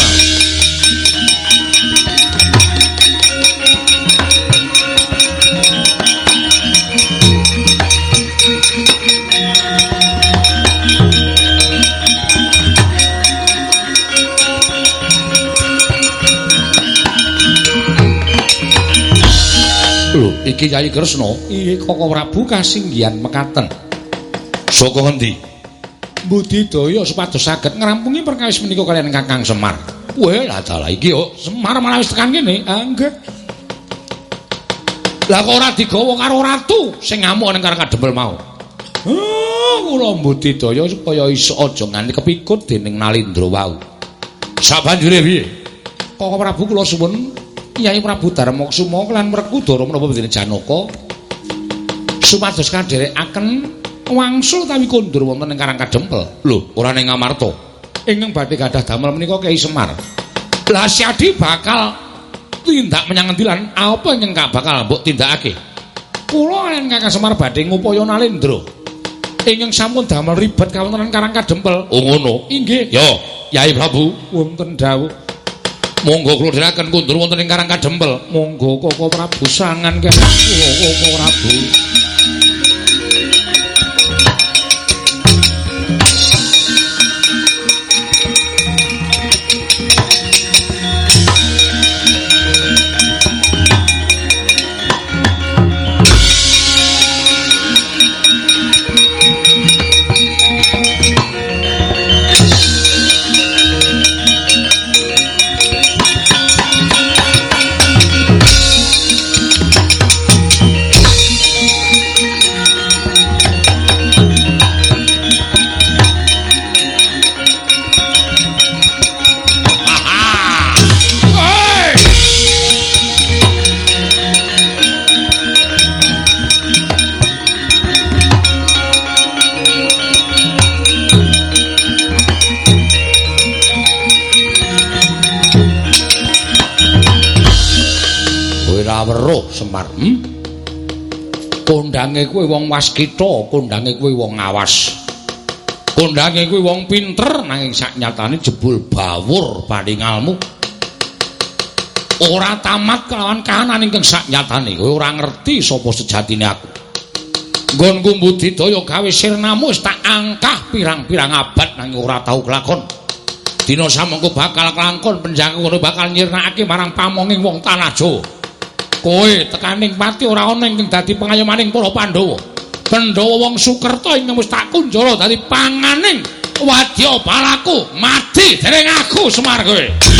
Speaker 1: Iki Yai Kresna, iki Prabu kasinggihan mekaten. Saka ngendi? Budidaya supados saged ngrampungi perkawis menika kalian Kakang Semar. Weh, lah dalah iki yo Semar malah wis tekan kene. Ah, nggih. Lah kok ora digawa karo ratu sing ngamuk ning Karang Kadempel mau. Oh, kula mbudidaya supaya iso aja nganti kepikut dening Nalindra wau. Sabanjure piye? Koko Prabu kula suwun Kyai Prabu Darmaksuma lan Werkudara menapa dene Janaka supados kadherekaken wangsul tawi kondur wonten ing Karang Kadempel. Lho, ora ning Ngamarta. Ingkang badhe gadah damel menika Kyai Semar. Lah Syadi bakal tindak menyang endi lan apa ingkang bakal mbok tindakake? Kula lan Kakang Semar badhe ngupaya Nalendra. Ingkang sampun damel ribet kawontenan Karang Kadempel.
Speaker 2: Oh ngono.
Speaker 1: Inggih.
Speaker 2: Yo, Kyai Prabu.
Speaker 1: Wonten dawuh.
Speaker 2: Monggo kula dherekaken kundur wonten ing Karang Kadempel.
Speaker 1: Monggo Koko Prabu sangan kene. Koko Prabu. Weruh Semar. Hmm? Kondange kuwi wong waskita, kondange kuwi wong awas. Kondange kuwi wong pinter nanging saknyatane jebul bawur paningalmu. Ora tamat kelawan kahanan ingkang saknyatane, kowe ora ngerti sapa sejatine aku. Nggonku budidaya gawe sirnamu wis tak angkah pirang-pirang abad nanging ora tau kelakon. Dina samengko bakal kelangkon penjaga ngono bakal nyirnakake marang pamonging wong tanah Jawa. Kowe tekaning pati ora ana ing dadi pengayomaning para Pandhawa. Pandhawa wong Sukerta ing wis tak kunjara dadi panganing wadya balaku mati dening aku Semar kowe.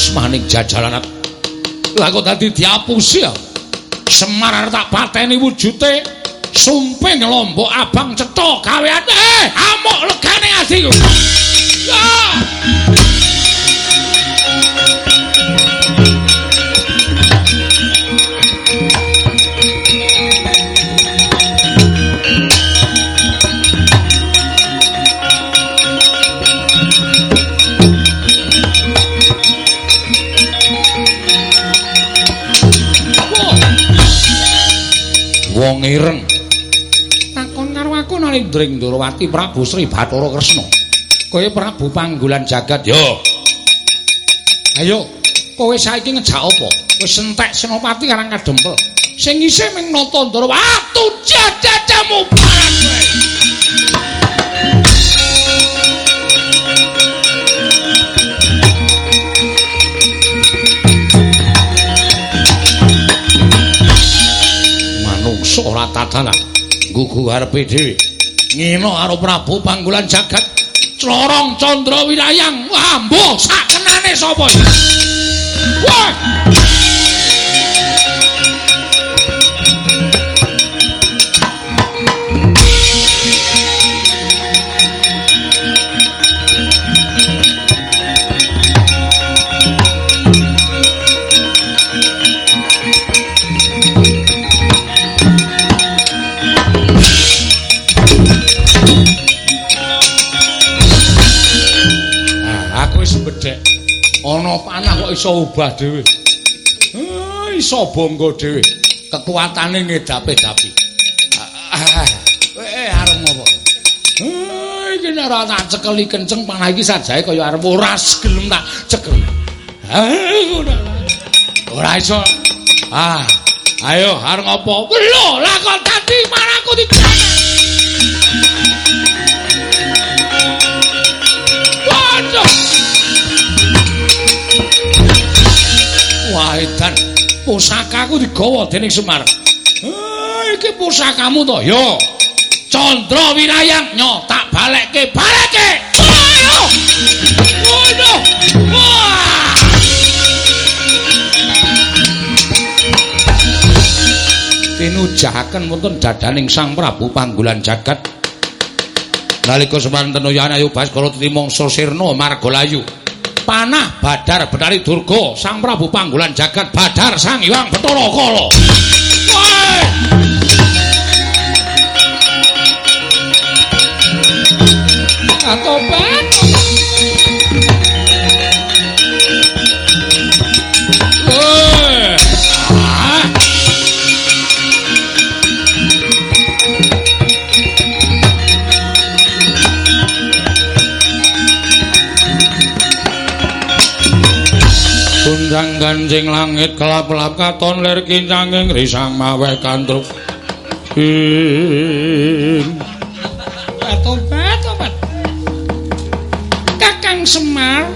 Speaker 1: Wah, panus maning jajalan. Lah kok dadi diapusi ya? Semar tak pateni wujute sumping lombok abang cetha gaweane. Eh, amuk legane atiku. Ya! Wong ireng. Takon karo aku Nalindring Ndrawati Prabu Sri Bathara Kresna. Kowe Prabu Panggulan Jagat yo. Ayo, kowe saiki ngejak apa? Wis entek Senopati Karang Kadempel. Sing isih ming nata Ndrawati jajajamu barang kowe. Manungsa ora tatanan gugu arepe dhewe. Ngina karo Prabu Panggulan Jagat Clorong Candra Wilayang wah mbuh sakenane sapa iki bedhek. Ana panah kok iso ubah dhewe. Ah, iso bangga dhewe. Kekuatane ngedape-dapi. Ah, eh arep ngopo? Ah, iki ora tak cekeli kenceng panah iki sajae kaya arep ora gelem tak cekel. Ah, ngono. Ora iso. Ah, ayo arep ngopo? Lho, lah kok tadi marangku dicana. Waduh. Edan pusakaku digawa dening Semar. Eh, iki pusakamu to? Yo. Candra Wirayang nyo tak balekke, balekke. Waduh. Tinujahaken wonten dadaning Sang Prabu Panggulan Jagat. Nalika semanten Yana Ayu Baskara Trimangsa Sirna Margalayu. Panah Badar Betari Durga Sang Prabu Panggulan Jagat Badar Sang Hyang Bathara Kala. Atobat. Ganjing langit kelap-kelap katon lir kincanging risang mawe kantruk. Tobat, tobat. Kakang Semar,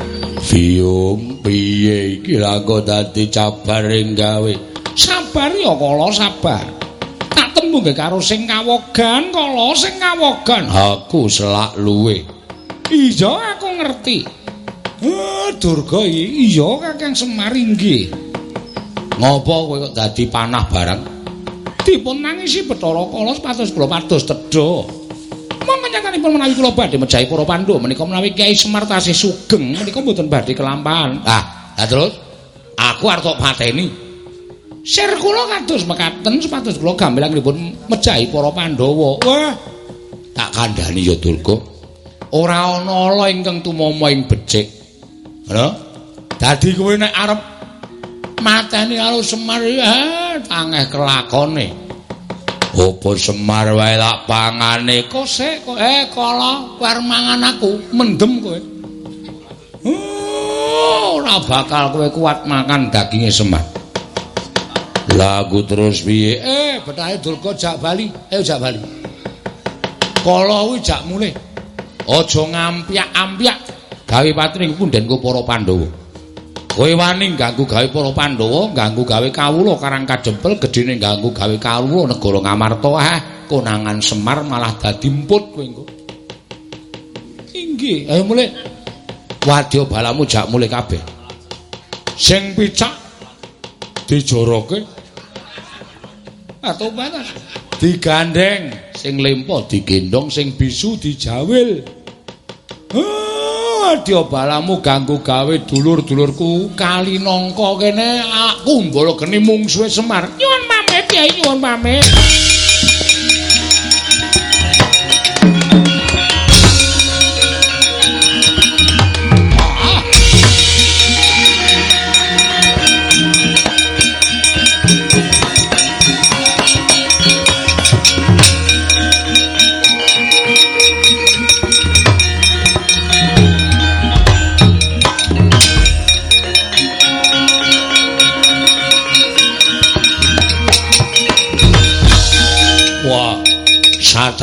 Speaker 4: Biung piye iki langkung dadi cabar ing gawe.
Speaker 1: sabar ya kala sabar. Tak tembung karo sing kawogan, kala sing kawogan.
Speaker 4: Aku selak luwe.
Speaker 1: Iya, aku ngerti. Eh, Durga iya Kakang Semar inggih.
Speaker 4: Ngopo kowe kok dadi panah barang?
Speaker 1: Dipun nangisi Bathara Kala sepatus kula pados tedha. Monggo nyatanipun menawi kula badhe mejahi para Pandhawa menika menawi Kyai Semar tasih sugeng menika mboten badhe kelampahan.
Speaker 4: Ah, lah terus aku arep tok pateni.
Speaker 1: Sir kula kados mekaten sepatus kula gambelanipun mejahi para Pandhawa. Wah,
Speaker 4: Tak kandhani ya Durga. Ora ana ala ingkang tumama ing becik. Lho? Dadi kowe nek arep
Speaker 1: mateni karo Semar ya tangeh kelakone.
Speaker 4: apa Semar wae tak pangane
Speaker 1: Kok sik kok eh kala war mangan aku mendem kowe. Oh, ora bakal kowe kuat makan daginge Semar.
Speaker 4: lagu terus piye?
Speaker 1: Eh, betahe Durga jak bali. Eh, jak bali. Kala kuwi jak mulih. Aja ngampyak-ampyak gawe patring pundhenku para Pandhawa. Kowe wani ganggu gawe para Pandhawa, ganggu gawe kawula karang kajempel, gedene ganggu gawe kawula negara Ngamarta ah, konangan Semar malah dadi emput kowe engko. Inggih, ayo mulih. Wadya balamu jak mulih kabeh. Sing picak dijoroke atau mana digandeng sing lempo digendong sing bisu dijawil Ah, dia balamu ganggu gawe dulur-dulurku kali nongko kene aku mbolo geni mungsuhe Semar. Nyuwun pamit ya nyuwun pamit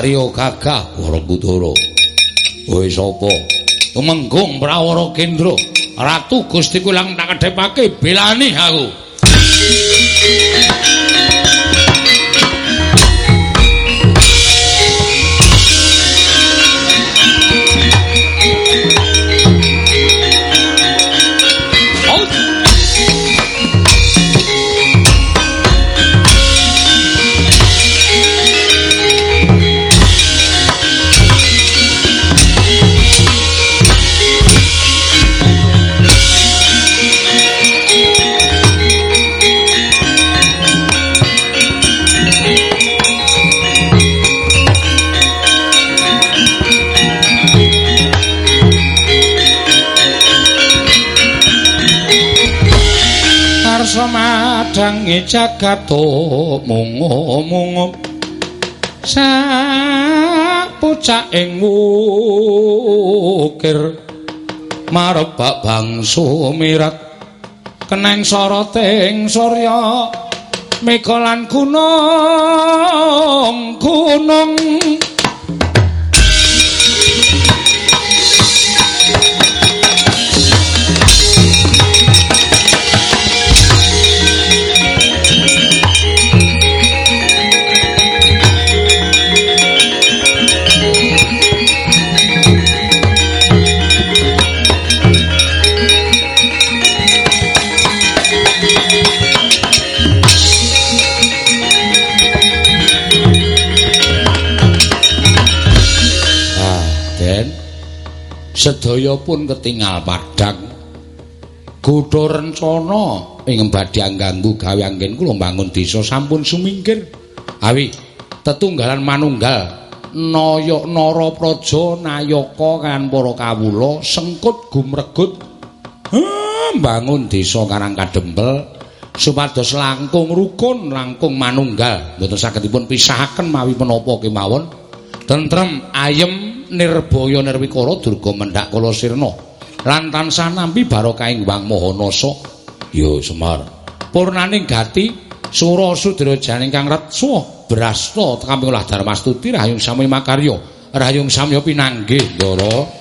Speaker 4: satriya gagah Barakudara. Kowe sapa?
Speaker 1: Tumenggung Prawara Kendra Ratu Gusti Kulang tak kedhepake belani aku madangi jagato mungo-mungo sak pucak ing wukir marebak bangsu mirat keneng soroting surya mikolan gunung gunung sedaya pun ketingal padhang kutha rencana ing badhe ganggu gawe anggen kula bangun desa sampun sumingkir. Awi tetunggalan manunggal naya nara praja nayaka kan para kawula sengkut gumregut. Bangun desa karang kadempel supados langkung rukun langkung manunggal. Mboten saged dipun pisahaken mawi menapa kemawon. Tentrem ayem nirbaya nirwikara durga mendhak kala sirna lan tansah nampi barokahing Wang Mahanasa. Ya Semar. Purnaning gati Sura Sudra janing kang retsa brasta tekamping ulah Darmastuti rahayung sami makarya. Rahayung samya pinanggih, Ndara.